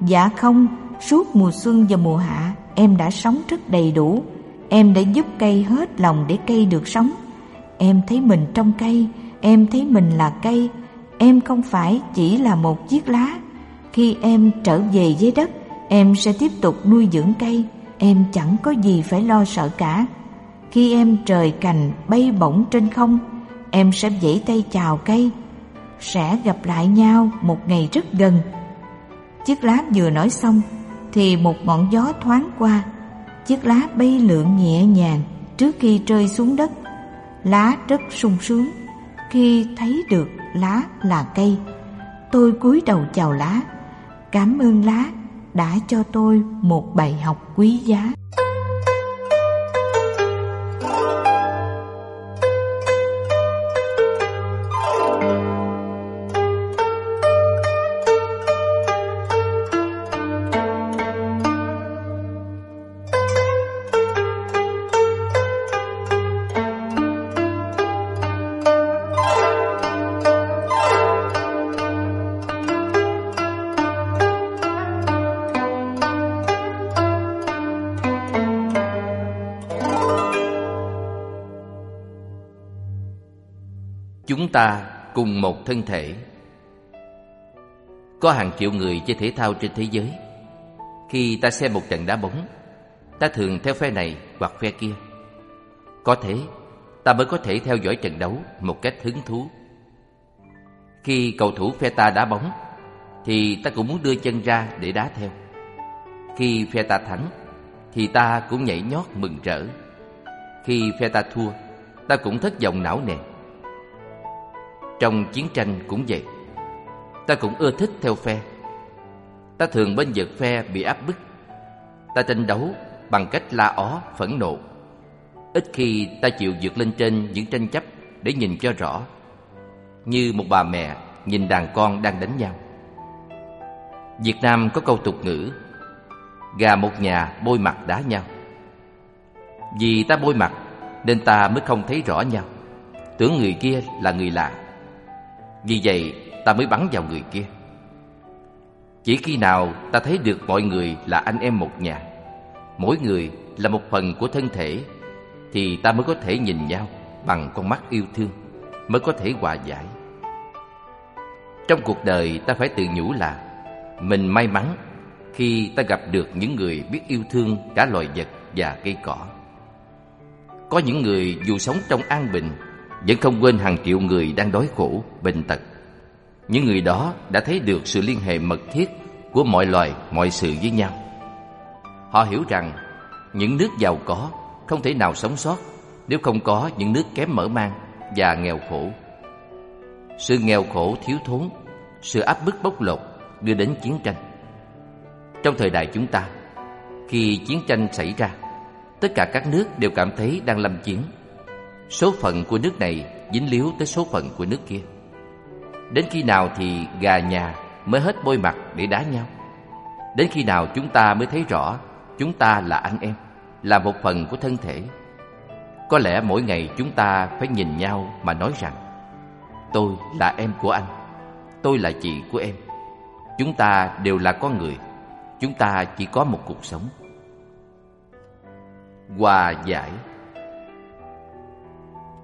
dạ không, suốt mùa xuân và mùa hạ, em đã sống rất đầy đủ. Em đã giúp cây hết lòng để cây được sống. Em thấy mình trong cây, em thấy mình là cây. Em không phải chỉ là một chiếc lá. Khi em trở về dưới đất, em sẽ tiếp tục nuôi dưỡng cây. Em chẳng có gì phải lo sợ cả. Khi em trời cành bay bổng trên không, em sẽ vẫy tay chào cây. Sẽ gặp lại nhau một ngày rất gần. Chiếc lá vừa nói xong, thì một ngọn gió thoáng qua. Chiếc lá bay lượn nhẹ nhàng trước khi rơi xuống đất. Lá rất sung sướng khi thấy được lá là cây. Tôi cúi đầu chào lá. Cảm ơn lá đã cho tôi một bài học quý giá. Ta cùng một thân thể. Có hàng triệu người chơi thể thao trên thế giới. Khi ta xem một trận đá bóng, Ta thường theo phe này hoặc phe kia. Có thế ta mới có thể theo dõi trận đấu một cách hứng thú. Khi cầu thủ phe ta đá bóng, Thì ta cũng muốn đưa chân ra để đá theo. Khi phe ta thắng, Thì ta cũng nhảy nhót mừng rỡ. Khi phe ta thua, Ta cũng thất vọng não nề trong chiến tranh cũng vậy. Ta cũng ưa thích theo phe. Ta thường bên vực phe bị áp bức. Ta tranh đấu bằng cách la ó, phẫn nộ. Ít khi ta chịu vượt lên trên những tranh chấp để nhìn cho rõ Như một bà mẹ nhìn đàn con đang đánh nhau. Việt Nam có câu tục ngữ Gà một nhà bôi mặt đá nhau. Vì ta bôi mặt nên ta mới không thấy rõ nhau. Tưởng người kia là người lạ vì vậy, ta mới bắn vào người kia. Chỉ khi nào ta thấy được mọi người là anh em một nhà, Mỗi người là một phần của thân thể, Thì ta mới có thể nhìn nhau bằng con mắt yêu thương, Mới có thể hòa giải. Trong cuộc đời, ta phải tự nhủ là Mình may mắn khi ta gặp được những người biết yêu thương cả loài vật và cây cỏ. Có những người dù sống trong an bình vẫn không quên hàng triệu người đang đói khổ, bệnh tật. Những người đó đã thấy được sự liên hệ mật thiết của mọi loài, mọi sự với nhau. Họ hiểu rằng những nước giàu có không thể nào sống sót nếu không có những nước kém mở mang và nghèo khổ. Sự nghèo khổ thiếu thốn, sự áp bức bóc lột đưa đến chiến tranh. Trong thời đại chúng ta, khi chiến tranh xảy ra, tất cả các nước đều cảm thấy đang lâm chiến Số phận của nước này dính líu tới số phận của nước kia. Đến khi nào thì gà nhà mới hết bôi mặt để đá nhau? Đến khi nào chúng ta mới thấy rõ Chúng ta là anh em, Là một phần của thân thể? Có lẽ mỗi ngày chúng ta phải nhìn nhau mà nói rằng, Tôi là em của anh, Tôi là chị của em. Chúng ta đều là con người, Chúng ta chỉ có một cuộc sống. Hòa giải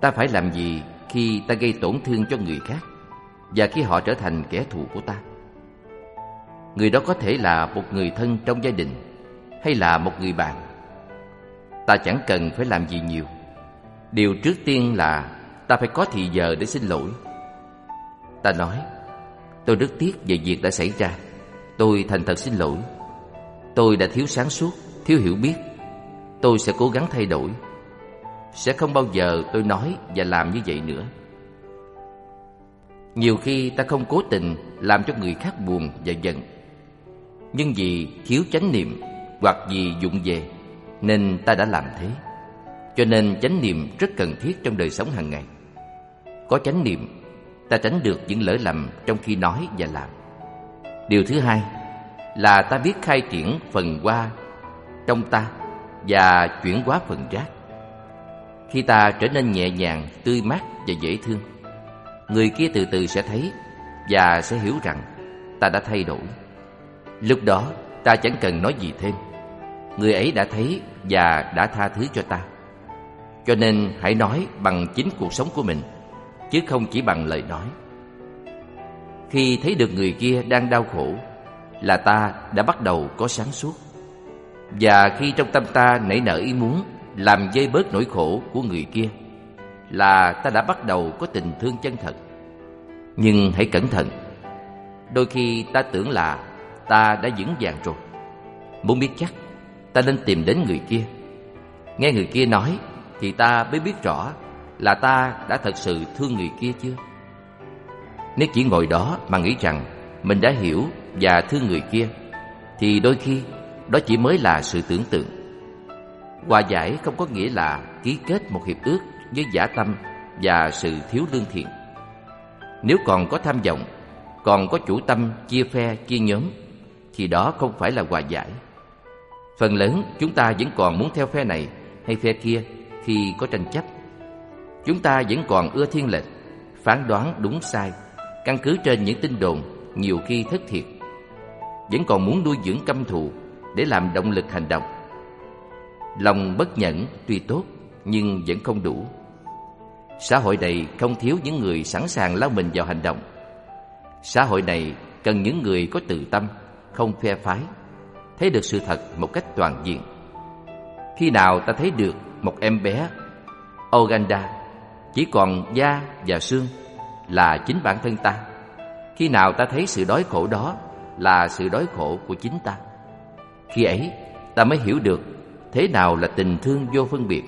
Ta phải làm gì khi ta gây tổn thương cho người khác và khi họ trở thành kẻ thù của ta? Người đó có thể là một người thân trong gia đình hay là một người bạn. Ta chẳng cần phải làm gì nhiều. Điều trước tiên là ta phải có thì giờ để xin lỗi. Ta nói, tôi rất tiếc về việc đã xảy ra. Tôi thành thật xin lỗi. Tôi đã thiếu sáng suốt, thiếu hiểu biết. Tôi sẽ cố gắng thay đổi. Sẽ không bao giờ tôi nói và làm như vậy nữa Nhiều khi ta không cố tình làm cho người khác buồn và giận Nhưng vì thiếu chánh niệm hoặc vì dụng về nên ta đã làm thế. Cho nên chánh niệm rất cần thiết trong đời sống hàng ngày. Có chánh niệm, ta tránh được những lỡ lầm trong khi nói và làm. Điều thứ hai là ta biết khai triển phần qua trong ta và chuyển hóa phần rác. Khi ta trở nên nhẹ nhàng, tươi mát và dễ thương, người kia từ từ sẽ thấy và sẽ hiểu rằng ta đã thay đổi. Lúc đó ta chẳng cần nói gì thêm. Người ấy đã thấy và đã tha thứ cho ta. Cho nên hãy nói bằng chính cuộc sống của mình, chứ không chỉ bằng lời nói. Khi thấy được người kia đang đau khổ, là ta đã bắt đầu có sáng suốt. Và khi trong tâm ta nảy nở ý muốn làm dây bớt nỗi khổ của người kia, là ta đã bắt đầu có tình thương chân thật. Nhưng hãy cẩn thận, đôi khi ta tưởng là ta đã vững vàng rồi. Muốn biết chắc, ta nên tìm đến người kia. Nghe người kia nói thì ta mới biết rõ là ta đã thật sự thương người kia chưa. Nếu chỉ ngồi đó mà nghĩ rằng mình đã hiểu và thương người kia, thì đôi khi đó chỉ mới là sự tưởng tượng. Hòa giải không có nghĩa là ký kết một hiệp ước với giả tâm và sự thiếu lương thiện. Nếu còn có tham vọng, còn có chủ tâm chia phe, chia nhóm, thì đó không phải là hòa giải. Phần lớn chúng ta vẫn còn muốn theo phe này hay phe kia khi có tranh chấp. Chúng ta vẫn còn ưa thiên lệch, phán đoán đúng sai, căn cứ trên những tin đồn nhiều khi thất thiệt. Vẫn còn muốn nuôi dưỡng căm thù để làm động lực hành động. Lòng bất nhẫn tuy tốt nhưng vẫn không đủ. Xã hội này không thiếu những người sẵn sàng lao mình vào hành động. Xã hội này cần những người có tự tâm, không phe phái, thấy được sự thật một cách toàn diện. Khi nào ta thấy được một em bé Oganda chỉ còn da và xương là chính bản thân ta. Khi nào ta thấy sự đói khổ đó là sự đói khổ của chính ta. Khi ấy ta mới hiểu được thế nào là tình thương vô phân biệt.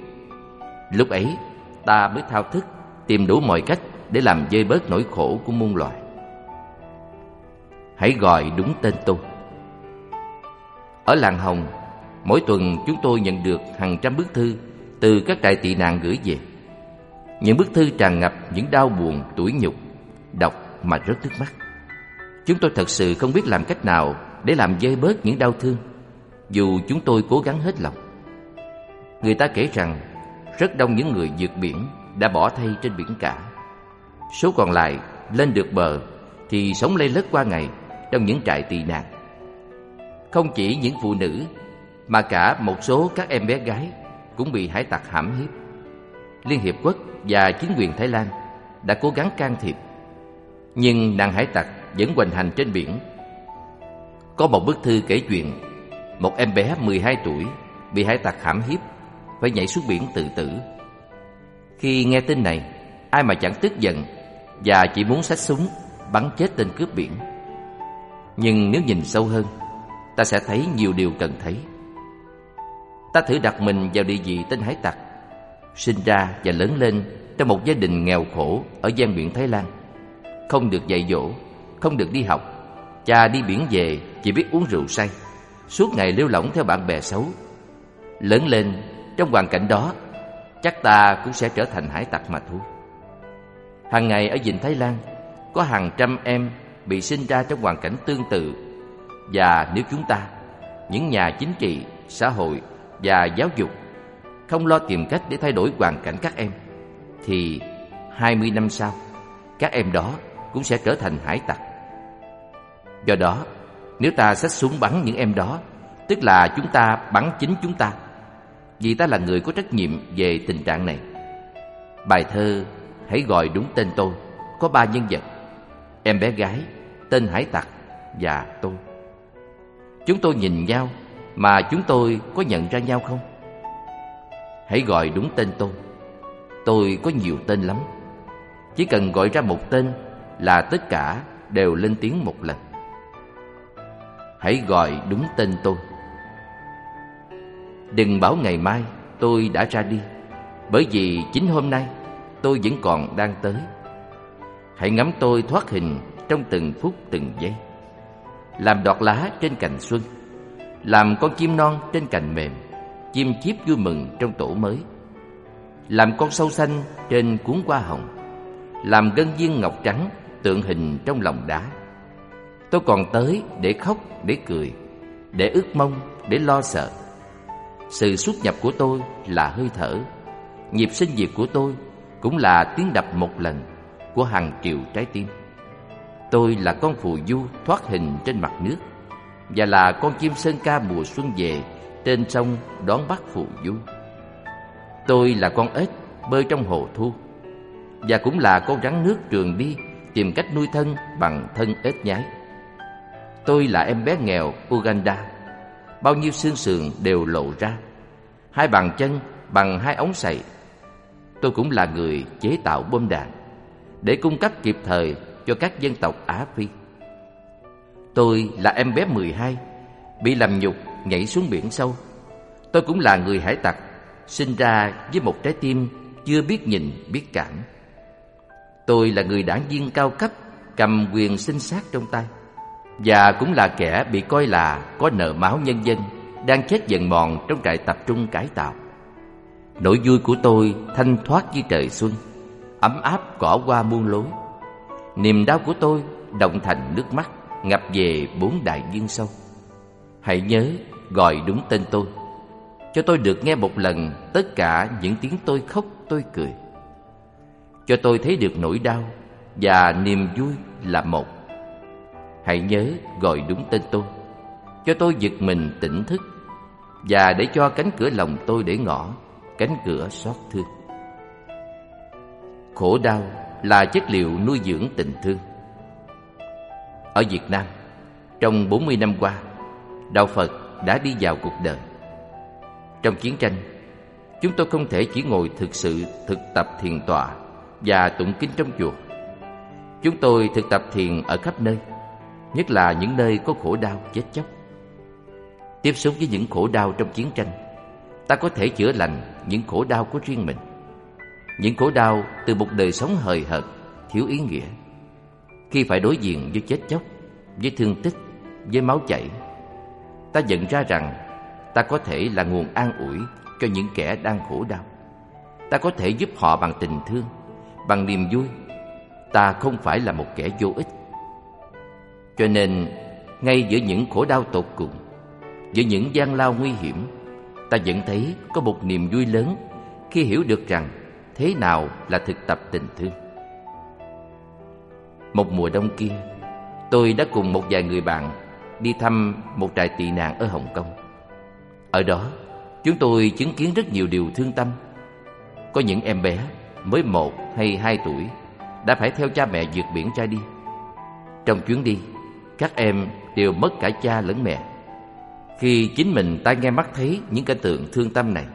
Lúc ấy ta mới thao thức tìm đủ mọi cách để làm dơi bớt nỗi khổ của muôn loài. Hãy gọi đúng tên tôi. Ở làng Hồng, mỗi tuần chúng tôi nhận được hàng trăm bức thư từ các trại tị nạn gửi về. Những bức thư tràn ngập những đau buồn, tủi nhục, đọc mà rớt nước mắt. Chúng tôi thật sự không biết làm cách nào để làm dơi bớt những đau thương, dù chúng tôi cố gắng hết lòng. Người ta kể rằng rất đông những người vượt biển đã bỏ thay trên biển cả. Số còn lại lên được bờ thì sống lây lất qua ngày trong những trại tị nạn. Không chỉ những phụ nữ mà cả một số các em bé gái cũng bị hải tặc hãm hiếp. Liên Hiệp Quốc và chính quyền Thái Lan đã cố gắng can thiệp, nhưng nàng hải tặc vẫn hoành hành trên biển. Có một bức thư kể chuyện một em bé 12 tuổi bị hải tặc hãm hiếp phải nhảy xuống biển tự tử. Khi nghe tin này, ai mà chẳng tức giận và chỉ muốn xách súng bắn chết tên cướp biển. Nhưng nếu nhìn sâu hơn, ta sẽ thấy nhiều điều cần thấy. Ta thử đặt mình vào địa vị tên hải tặc, sinh ra và lớn lên trong một gia đình nghèo khổ ở gian biển Thái Lan, không được dạy dỗ, không được đi học, cha đi biển về chỉ biết uống rượu say, suốt ngày lêu lỏng theo bạn bè xấu. Lớn lên trong hoàn cảnh đó, chắc ta cũng sẽ trở thành hải tặc mà thôi. Hàng ngày ở Vịnh Thái Lan, có hàng trăm em bị sinh ra trong hoàn cảnh tương tự. Và nếu chúng ta, những nhà chính trị, xã hội và giáo dục không lo tìm cách để thay đổi hoàn cảnh các em, thì 20 năm sau, các em đó cũng sẽ trở thành hải tặc. Do đó, nếu ta xách súng bắn những em đó, tức là chúng ta bắn chính chúng ta vì ta là người có trách nhiệm về tình trạng này. Bài thơ Hãy gọi đúng tên tôi có ba nhân vật: em bé gái, tên hải tặc và tôi. Chúng tôi nhìn nhau mà chúng tôi có nhận ra nhau không? Hãy gọi đúng tên tôi. Tôi có nhiều tên lắm. Chỉ cần gọi ra một tên là tất cả đều lên tiếng một lần. Hãy gọi đúng tên tôi. Đừng bảo ngày mai tôi đã ra đi Bởi vì chính hôm nay tôi vẫn còn đang tới. Hãy ngắm tôi thoát hình trong từng phút từng giây. Làm đọt lá trên cành xuân Làm con chim non trên cành mềm Chim chiếp vui mừng trong tổ mới. Làm con sâu xanh trên cuốn hoa hồng Làm gân viên ngọc trắng tượng hình trong lòng đá. Tôi còn tới để khóc, để cười Để ước mong, để lo sợ. Sự xuất nhập của tôi là hơi thở. Nhịp sinh diệt của tôi cũng là tiếng đập một lần Của hàng triệu trái tim. Tôi là con phù du thoát hình trên mặt nước Và là con chim sơn ca mùa xuân về Trên sông đón bắt phù du. Tôi là con ếch bơi trong hồ thu Và cũng là con rắn nước trường đi Tìm cách nuôi thân bằng thân ếch nhái. Tôi là em bé nghèo Uganda. Bao nhiêu xương sườn đều lộ ra. Hai bàn chân bằng hai ống sậy. Tôi cũng là người chế tạo bom đạn, Để cung cấp kịp thời cho các dân tộc Á Phi. Tôi là em bé 12 Bị làm nhục nhảy xuống biển sâu. Tôi cũng là người hải tặc, Sinh ra với một trái tim chưa biết nhìn, biết cảm. Tôi là người đảng viên cao cấp, Cầm quyền sinh sát trong tay. Và cũng là kẻ bị coi là có nợ máu nhân dân, Đang chết dần mòn trong trại tập trung cải tạo. Nỗi vui của tôi thanh thoát như trời xuân, Ấm áp cỏ qua muôn lối. Niềm đau của tôi động thành nước mắt Ngập về bốn đại dương sâu. Hãy nhớ gọi đúng tên tôi, Cho tôi được nghe một lần Tất cả những tiếng tôi khóc, tôi cười. Cho tôi thấy được nỗi đau Và niềm vui là một. Hãy nhớ gọi đúng tên tôi. Cho tôi giật mình tỉnh thức. Và để cho cánh cửa lòng tôi để ngõ Cánh cửa xót thương. Khổ đau là chất liệu nuôi dưỡng tình thương. Ở Việt Nam, Trong 40 năm qua, Đạo Phật đã đi vào cuộc đời. Trong chiến tranh, Chúng tôi không thể chỉ ngồi thực sự thực tập thiền tọa Và tụng kinh trong chùa. Chúng tôi thực tập thiền ở khắp nơi. Nhất là những nơi có khổ đau chết chóc. Tiếp xúc với những khổ đau trong chiến tranh Ta có thể chữa lành những khổ đau của riêng mình. Những khổ đau từ một đời sống hời hợt, thiếu ý nghĩa. Khi phải đối diện với chết chóc, với thương tích, với máu chảy Ta nhận ra rằng ta có thể là nguồn an ủi cho những kẻ đang khổ đau. Ta có thể giúp họ bằng tình thương, bằng niềm vui. Ta không phải là một kẻ vô ích. Cho nên, ngay giữa những khổ đau tột cùng Giữa những gian lao nguy hiểm ta vẫn thấy có một niềm vui lớn khi hiểu được rằng thế nào là thực tập tình thương. Một mùa đông kia, tôi đã cùng một vài người bạn đi thăm một trại tị nạn ở Hồng Kông. Ở đó, chúng tôi chứng kiến rất nhiều điều thương tâm. Có những em bé mới một hay hai tuổi đã phải theo cha mẹ vượt biển ra đi. Trong chuyến đi, các em đều mất cả cha lẫn mẹ. Khi chính mình ta nghe mắt thấy những cảnh tượng thương tâm này,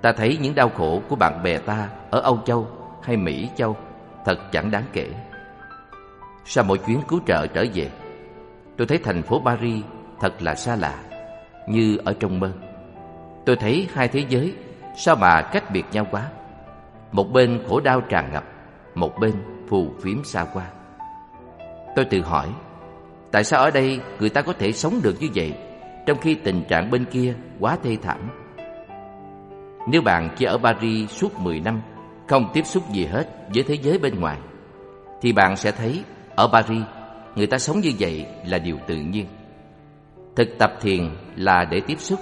Ta thấy những đau khổ của bạn bè ta ở Âu Châu hay Mỹ Châu Thật chẳng đáng kể. Sau mỗi chuyến cứu trợ trở về, Tôi thấy thành phố Paris thật là xa lạ, Như ở trong mơ. Tôi thấy hai thế giới Sao mà cách biệt nhau quá. Một bên khổ đau tràn ngập, Một bên phù phiếm xa qua. Tôi tự hỏi Tại sao ở đây người ta có thể sống được như vậy trong khi tình trạng bên kia quá thê thảm. Nếu bạn chỉ ở Paris suốt 10 năm, không tiếp xúc gì hết với thế giới bên ngoài, thì bạn sẽ thấy ở Paris người ta sống như vậy là điều tự nhiên. Thực tập thiền là để tiếp xúc,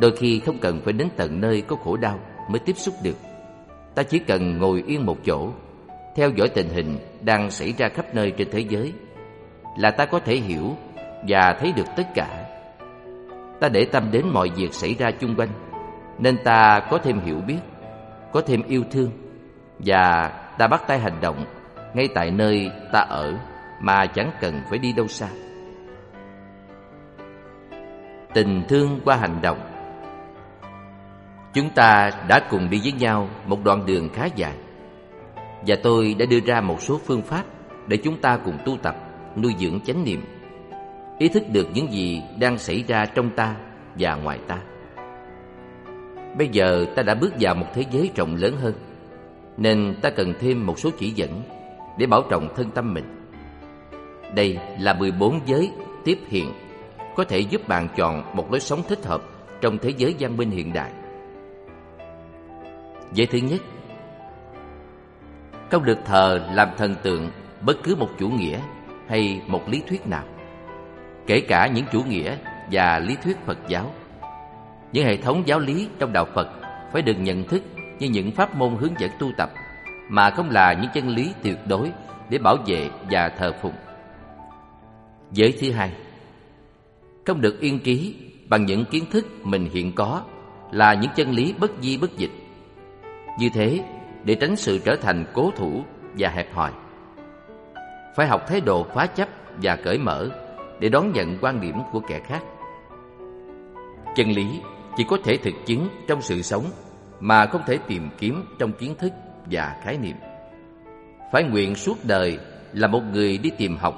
đôi khi không cần phải đến tận nơi có khổ đau mới tiếp xúc được. Ta chỉ cần ngồi yên một chỗ, theo dõi tình hình đang xảy ra khắp nơi trên thế giới, là ta có thể hiểu và thấy được tất cả. Ta để tâm đến mọi việc xảy ra chung quanh Nên ta có thêm hiểu biết Có thêm yêu thương Và ta bắt tay hành động Ngay tại nơi ta ở Mà chẳng cần phải đi đâu xa. Tình thương qua hành động. Chúng ta đã cùng đi với nhau một đoạn đường khá dài Và tôi đã đưa ra một số phương pháp Để chúng ta cùng tu tập, nuôi dưỡng chánh niệm ý thức được những gì đang xảy ra trong ta và ngoài ta. Bây giờ ta đã bước vào một thế giới rộng lớn hơn, nên ta cần thêm một số chỉ dẫn để bảo trọng thân tâm mình. Đây là 14 giới tiếp hiện, có thể giúp bạn chọn một lối sống thích hợp trong thế giới văn minh hiện đại. Giới thứ nhất, không được thờ làm thần tượng bất cứ một chủ nghĩa hay một lý thuyết nào, kể cả những chủ nghĩa và lý thuyết Phật giáo. Những hệ thống giáo lý trong đạo Phật phải được nhận thức như những pháp môn hướng dẫn tu tập mà không là những chân lý tuyệt đối để bảo vệ và thờ phụng. Giới thứ hai, không được yên trí bằng những kiến thức mình hiện có là những chân lý bất di bất dịch. Như thế, để tránh sự trở thành cố thủ và hẹp hòi, phải học thái độ phá chấp và cởi mở để đón nhận quan điểm của kẻ khác. Chân lý chỉ có thể thực chứng trong sự sống mà không thể tìm kiếm trong kiến thức và khái niệm. Phải nguyện suốt đời là một người đi tìm học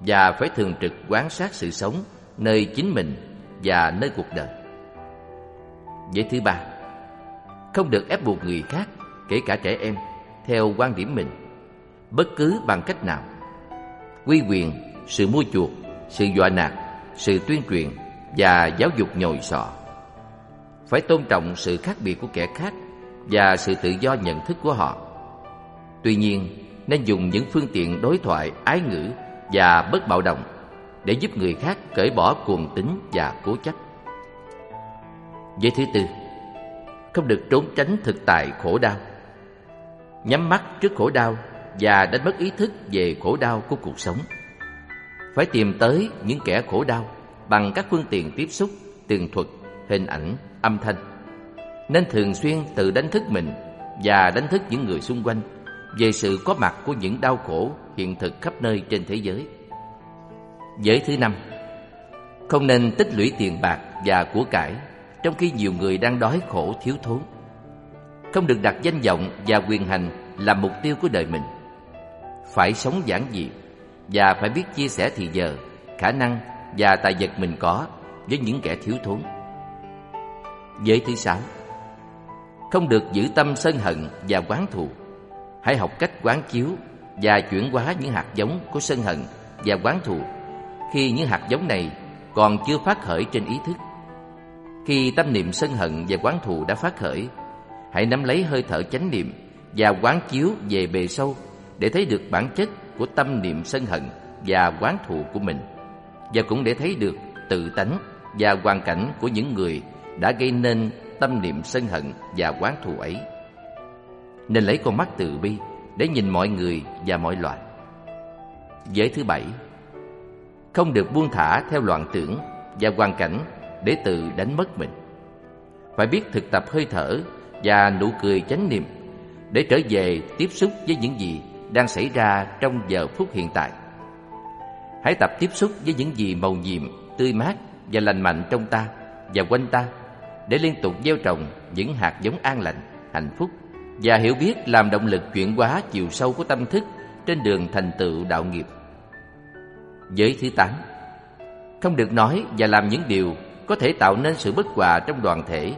và phải thường trực quan sát sự sống nơi chính mình và nơi cuộc đời. Giới thứ ba, không được ép buộc người khác, kể cả trẻ em, theo quan điểm mình, bất cứ bằng cách nào. Quy quyền, sự mua chuộc, sự dọa nạt, sự tuyên truyền và giáo dục nhồi sọ. Phải tôn trọng sự khác biệt của kẻ khác và sự tự do nhận thức của họ. Tuy nhiên, nên dùng những phương tiện đối thoại ái ngữ và bất bạo động để giúp người khác cởi bỏ cuồng tính và cố chấp. Giới thứ tư, không được trốn tránh thực tại khổ đau. Nhắm mắt trước khổ đau và đánh mất ý thức về khổ đau của cuộc sống. Phải tìm tới những kẻ khổ đau bằng các phương tiện tiếp xúc, tường thuật, hình ảnh, âm thanh. Nên thường xuyên tự đánh thức mình và đánh thức những người xung quanh về sự có mặt của những đau khổ hiện thực khắp nơi trên thế giới. Giới thứ năm Không nên tích lũy tiền bạc và của cải trong khi nhiều người đang đói khổ thiếu thốn. Không được đặt danh vọng và quyền hành làm mục tiêu của đời mình. Phải sống giản dị và phải biết chia sẻ thì giờ, khả năng và tài vật mình có với những kẻ thiếu thốn. Giới thứ sáu Không được giữ tâm sân hận và quán thù Hãy học cách quán chiếu và chuyển hóa những hạt giống của sân hận và quán thù khi những hạt giống này còn chưa phát khởi trên ý thức. Khi tâm niệm sân hận và quán thù đã phát khởi, hãy nắm lấy hơi thở chánh niệm và quán chiếu về bề sâu để thấy được bản chất của tâm niệm sân hận và quán thù của mình và cũng để thấy được tự tánh và hoàn cảnh của những người đã gây nên tâm niệm sân hận và quán thù ấy nên lấy con mắt từ bi để nhìn mọi người và mọi loài. Giới thứ bảy, Không được buông thả theo loạn tưởng và hoàn cảnh để tự đánh mất mình. Phải biết thực tập hơi thở và nụ cười chánh niệm để trở về tiếp xúc với những gì đang xảy ra trong giờ phút hiện tại. Hãy tập tiếp xúc với những gì màu nhiệm, tươi mát và lành mạnh trong ta và quanh ta để liên tục gieo trồng những hạt giống an lành, hạnh phúc và hiểu biết làm động lực chuyển hóa chiều sâu của tâm thức trên đường thành tựu đạo nghiệp. Giới thứ tám Không được nói và làm những điều có thể tạo nên sự bất hòa trong đoàn thể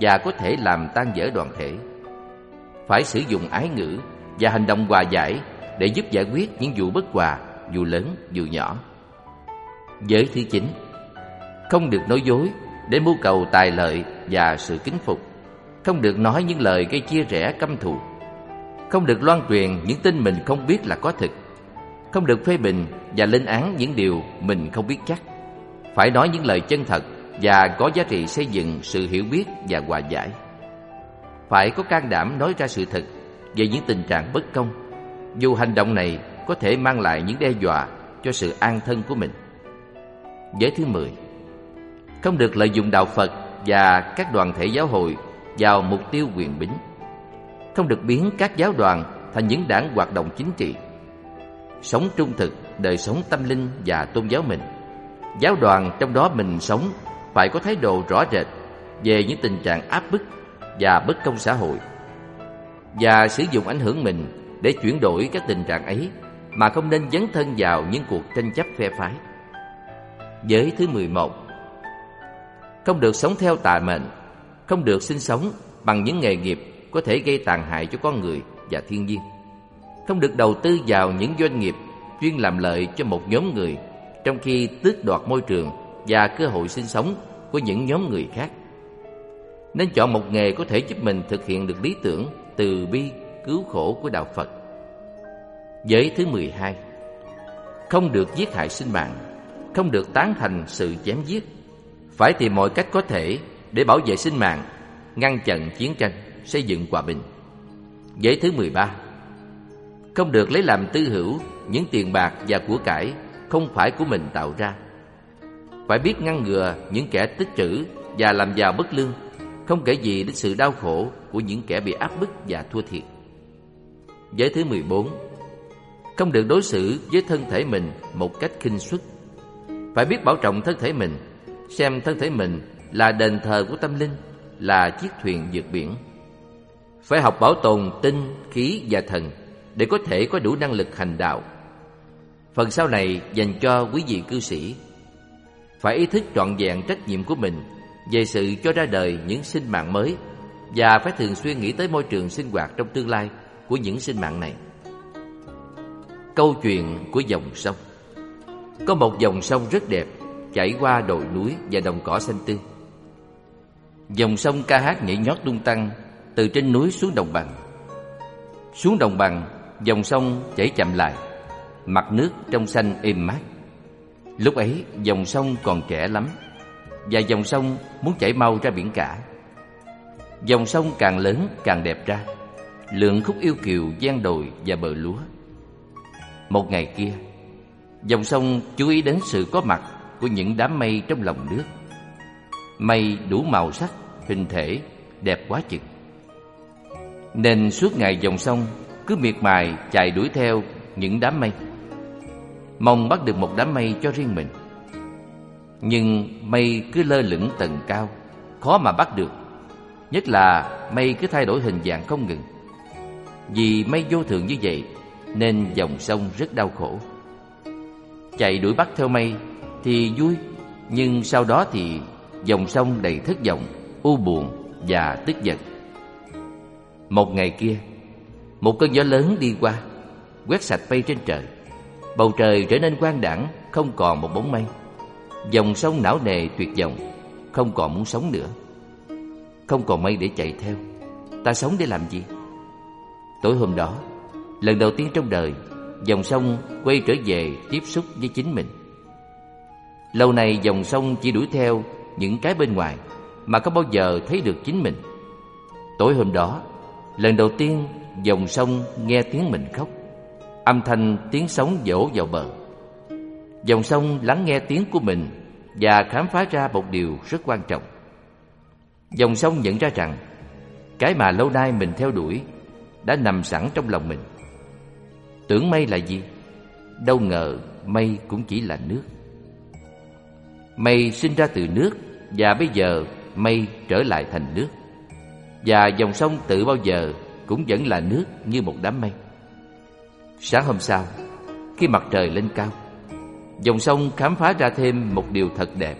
và có thể làm tan vỡ đoàn thể. Phải sử dụng ái ngữ và hành động hòa giải để giúp giải quyết những vụ bất hòa, dù lớn, dù nhỏ. Giới thứ chín, Không được nói dối để mưu cầu tài lợi và sự kính phục. Không được nói những lời gây chia rẽ căm thù. Không được loan truyền những tin mình không biết là có thực Không được phê bình và lên án những điều mình không biết chắc. Phải nói những lời chân thật và có giá trị xây dựng sự hiểu biết và hòa giải. Phải có can đảm nói ra sự thật về những tình trạng bất công. Dù hành động này có thể mang lại những đe dọa cho sự an thân của mình. Giới thứ 10 Không được lợi dụng đạo Phật và các đoàn thể giáo hội vào mục tiêu quyền bính. Không được biến các giáo đoàn thành những đảng hoạt động chính trị. Sống trung thực, đời sống tâm linh và tôn giáo mình. Giáo đoàn trong đó mình sống phải có thái độ rõ rệt về những tình trạng áp bức và bất công xã hội và sử dụng ảnh hưởng mình để chuyển đổi các tình trạng ấy mà không nên dấn thân vào những cuộc tranh chấp phe phái. Giới thứ 11 Không được sống theo tà mệnh không được sinh sống bằng những nghề nghiệp có thể gây tàn hại cho con người và thiên nhiên. Không được đầu tư vào những doanh nghiệp chuyên làm lợi cho một nhóm người, trong khi tước đoạt môi trường và cơ hội sinh sống của những nhóm người khác. Nên chọn một nghề có thể giúp mình thực hiện được lý tưởng từ bi, cứu khổ của Đạo Phật. Giới thứ 12 Không được giết hại sinh mạng, không được tán thành sự chém giết, phải tìm mọi cách có thể để bảo vệ sinh mạng, ngăn chặn chiến tranh, xây dựng hòa bình. Giới thứ 13 Không được lấy làm tư hữu những tiền bạc và của cải không phải của mình tạo ra. Phải biết ngăn ngừa những kẻ tích trữ và làm giàu bất lương, không kể gì đến sự đau khổ của những kẻ bị áp bức và thua thiệt. Giới thứ 14 Không được đối xử với thân thể mình một cách khinh suất. Phải biết bảo trọng thân thể mình, xem thân thể mình là đền thờ của tâm linh, là chiếc thuyền vượt biển. Phải học bảo tồn tinh, khí và thần để có thể có đủ năng lực hành đạo. Phần sau này dành cho quý vị cư sĩ. Phải ý thức trọn vẹn trách nhiệm của mình về sự cho ra đời những sinh mạng mới và phải thường xuyên nghĩ tới môi trường sinh hoạt trong tương lai của những sinh mạng này. Câu chuyện của dòng sông Có một dòng sông rất đẹp chảy qua đồi núi và đồng cỏ xanh tươi. Dòng sông ca hát nhảy nhót tung tăng từ trên núi xuống đồng bằng. Xuống đồng bằng, dòng sông chảy chậm lại, mặt nước trong xanh êm mát. Lúc ấy, dòng sông còn trẻ lắm, và dòng sông muốn chảy mau ra biển cả. Dòng sông càng lớn càng đẹp ra, lượng khúc yêu kiều gian đồi và bờ lúa. Một ngày kia, dòng sông chú ý đến sự có mặt của những đám mây trong lòng nước. Mây đủ màu sắc, hình thể, đẹp quá chừng. Nên suốt ngày dòng sông cứ miệt mài chạy đuổi theo những đám mây. Mong bắt được một đám mây cho riêng mình. Nhưng mây cứ lơ lửng tầng cao, khó mà bắt được. Nhất là mây cứ thay đổi hình dạng không ngừng. Vì mây vô thường như vậy nên dòng sông rất đau khổ. Chạy đuổi bắt theo mây thì vui, nhưng sau đó thì dòng sông đầy thất vọng, u buồn và tức giận. Một ngày kia, một cơn gió lớn đi qua, quét sạch mây trên trời. Bầu trời trở nên quang đẳng không còn một bóng mây. Dòng sông não nề tuyệt vọng, không còn muốn sống nữa. Không còn mây để chạy theo, ta sống để làm gì? Tối hôm đó, lần đầu tiên trong đời, dòng sông quay trở về tiếp xúc với chính mình. Lâu nay dòng sông chỉ đuổi theo những cái bên ngoài mà có bao giờ thấy được chính mình. Tối hôm đó, lần đầu tiên dòng sông nghe tiếng mình khóc, âm thanh tiếng sóng dỗ vào bờ. Dòng sông lắng nghe tiếng của mình và khám phá ra một điều rất quan trọng. Dòng sông nhận ra rằng cái mà lâu nay mình theo đuổi đã nằm sẵn trong lòng mình. Tưởng mây là gì? Đâu ngờ mây cũng chỉ là nước. Mây sinh ra từ nước và bây giờ mây trở lại thành nước. Và dòng sông tự bao giờ cũng vẫn là nước như một đám mây. Sáng hôm sau, khi mặt trời lên cao, dòng sông khám phá ra thêm một điều thật đẹp.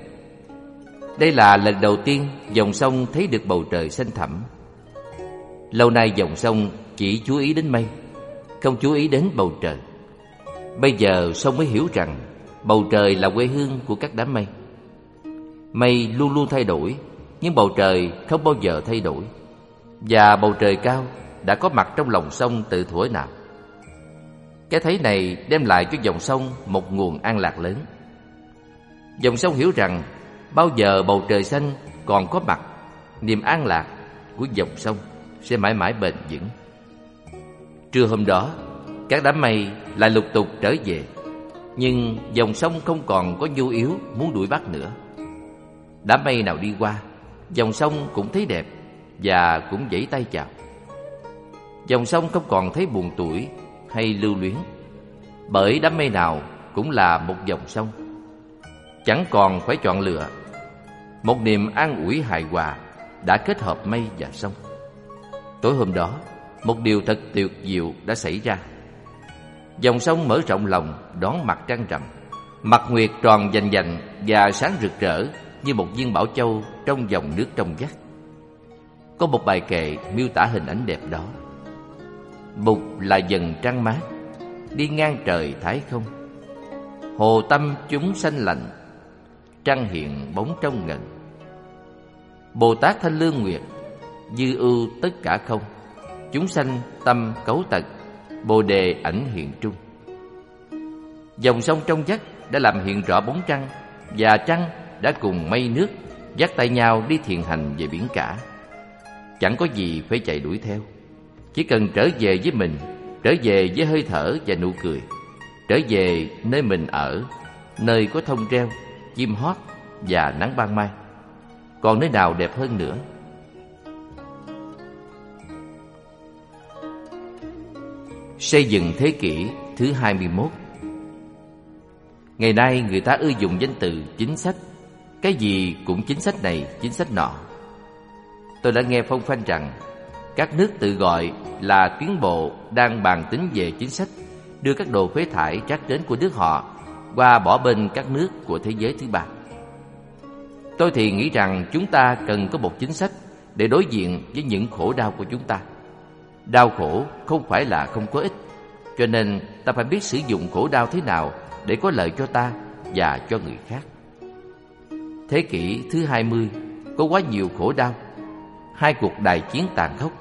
Đây là lần đầu tiên dòng sông thấy được bầu trời xanh thẳm. Lâu nay dòng sông chỉ chú ý đến mây, không chú ý đến bầu trời. Bây giờ sông mới hiểu rằng bầu trời là quê hương của các đám mây. Mây luôn luôn thay đổi, nhưng bầu trời không bao giờ thay đổi. Và bầu trời cao đã có mặt trong lòng sông từ thuở nào. Cái thấy này đem lại cho dòng sông một nguồn an lạc lớn. Dòng sông hiểu rằng bao giờ bầu trời xanh còn có mặt, niềm an lạc của dòng sông sẽ mãi mãi bền vững. Trưa hôm đó, các đám mây lại lục tục trở về, nhưng dòng sông không còn có nhu yếu muốn đuổi bắt nữa. Đám mây nào đi qua, dòng sông cũng thấy đẹp và cũng vẫy tay chào. Dòng sông không còn thấy buồn tuổi hay lưu luyến, bởi đám mây nào cũng là một dòng sông. Chẳng còn phải chọn lựa, một niềm an ủi hài hòa đã kết hợp mây và sông. Tối hôm đó, một điều thật tuyệt diệu đã xảy ra. Dòng sông mở rộng lòng đón mặt trăng rằm, mặt nguyệt tròn dành dành và sáng rực rỡ như một viên bảo châu trong dòng nước trong vắt. Có một bài kệ miêu tả hình ảnh đẹp đó. Bục là dần trăng mát, đi ngang trời thái không. Hồ tâm chúng xanh lạnh, trăng hiện bóng trong ngần. Bồ Tát Thanh Lương Nguyệt Dư ưu tất cả không. Chúng sanh tâm cấu tật Bồ đề ảnh hiện trung. Dòng sông trong vắt đã làm hiện rõ bóng trăng Và trăng đã cùng mây nước Dắt tay nhau đi thiền hành về biển cả. Chẳng có gì phải chạy đuổi theo. Chỉ cần trở về với mình Trở về với hơi thở và nụ cười. Trở về nơi mình ở Nơi có thông reo, chim hót và nắng ban mai. Còn nơi nào đẹp hơn nữa? Xây dựng thế kỷ thứ 21 Ngày nay người ta ưa dùng danh từ chính sách. Cái gì cũng chính sách này, chính sách nọ. Tôi đã nghe phong phanh rằng các nước tự gọi là tiến bộ đang bàn tính về chính sách, Đưa các đồ phế thải rác đến của nước họ Qua bỏ bên các nước của thế giới thứ ba. Tôi thì nghĩ rằng chúng ta cần có một chính sách Để đối diện với những khổ đau của chúng ta. Đau khổ không phải là không có ích, Cho nên ta phải biết sử dụng khổ đau thế nào Để có lợi cho ta và cho người khác. Thế kỷ thứ 20 có quá nhiều khổ đau. Hai cuộc đại chiến tàn khốc,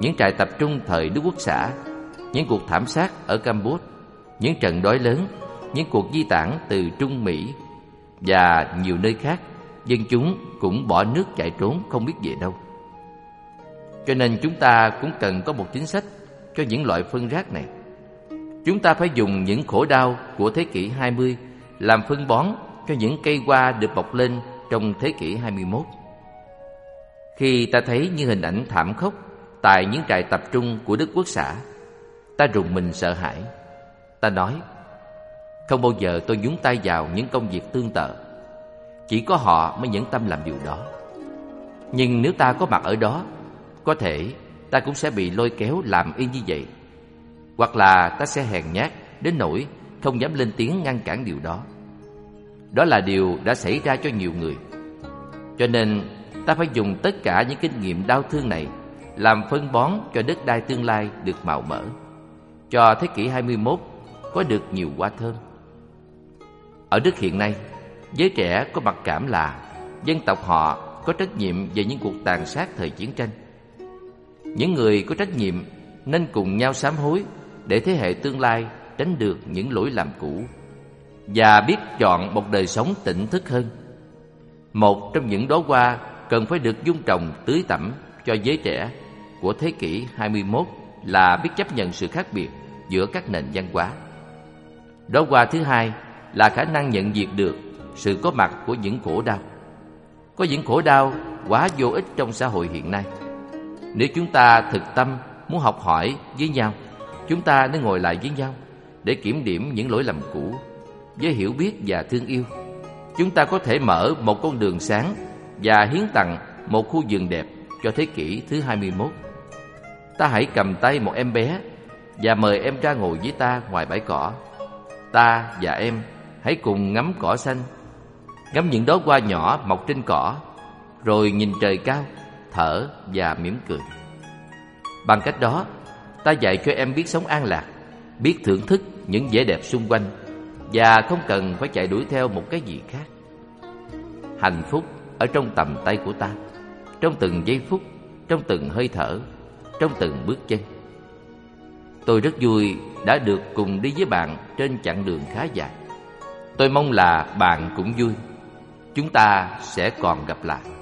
Những trại tập trung thời Đức Quốc xã, Những cuộc thảm sát ở Campuchia Những trận đói lớn, Những cuộc di tản từ Trung Mỹ Và nhiều nơi khác, Dân chúng cũng bỏ nước chạy trốn không biết về đâu cho nên chúng ta cũng cần có một chính sách cho những loại phân rác này. Chúng ta phải dùng những khổ đau của thế kỷ 20 làm phân bón cho những cây hoa được bọc lên trong thế kỷ 21. Khi ta thấy những hình ảnh thảm khốc tại những trại tập trung của Đức Quốc xã, ta rùng mình sợ hãi. Ta nói, không bao giờ tôi nhúng tay vào những công việc tương tự. Chỉ có họ mới nhẫn tâm làm điều đó. Nhưng nếu ta có mặt ở đó có thể ta cũng sẽ bị lôi kéo làm y như vậy Hoặc là ta sẽ hèn nhát đến nỗi không dám lên tiếng ngăn cản điều đó Đó là điều đã xảy ra cho nhiều người Cho nên ta phải dùng tất cả những kinh nghiệm đau thương này Làm phân bón cho đất đai tương lai được màu mỡ. Cho thế kỷ 21 có được nhiều hoa thơm. Ở Đức hiện nay, Giới trẻ có mặc cảm là Dân tộc họ có trách nhiệm về những cuộc tàn sát thời chiến tranh. Những người có trách nhiệm nên cùng nhau sám hối để thế hệ tương lai tránh được những lỗi lầm cũ và biết chọn một đời sống tỉnh thức hơn. Một trong những đóa hoa cần phải được dung trồng tưới tẩm cho giới trẻ của thế kỷ 21 là biết chấp nhận sự khác biệt giữa các nền văn hóa. Đóa hoa thứ hai là khả năng nhận diện được sự có mặt của những khổ đau. Có những khổ đau quá vô ích trong xã hội hiện nay. Nếu chúng ta thực tâm muốn học hỏi với nhau, chúng ta nên ngồi lại với nhau để kiểm điểm những lỗi lầm cũ với hiểu biết và thương yêu. Chúng ta có thể mở một con đường sáng và hiến tặng một khu vườn đẹp cho thế kỷ thứ 21. Ta hãy cầm tay một em bé và mời em ra ngồi với ta ngoài bãi cỏ. Ta và em hãy cùng ngắm cỏ xanh, ngắm những đóa hoa nhỏ mọc trên cỏ, rồi nhìn trời cao thở và mỉm cười. Bằng cách đó, ta dạy cho em biết sống an lạc, biết thưởng thức những vẻ đẹp xung quanh và không cần phải chạy đuổi theo một cái gì khác. Hạnh phúc ở trong tầm tay của ta, trong từng giây phút, trong từng hơi thở, trong từng bước chân. Tôi rất vui đã được cùng đi với bạn trên chặng đường khá dài. Tôi mong là bạn cũng vui. Chúng ta sẽ còn gặp lại.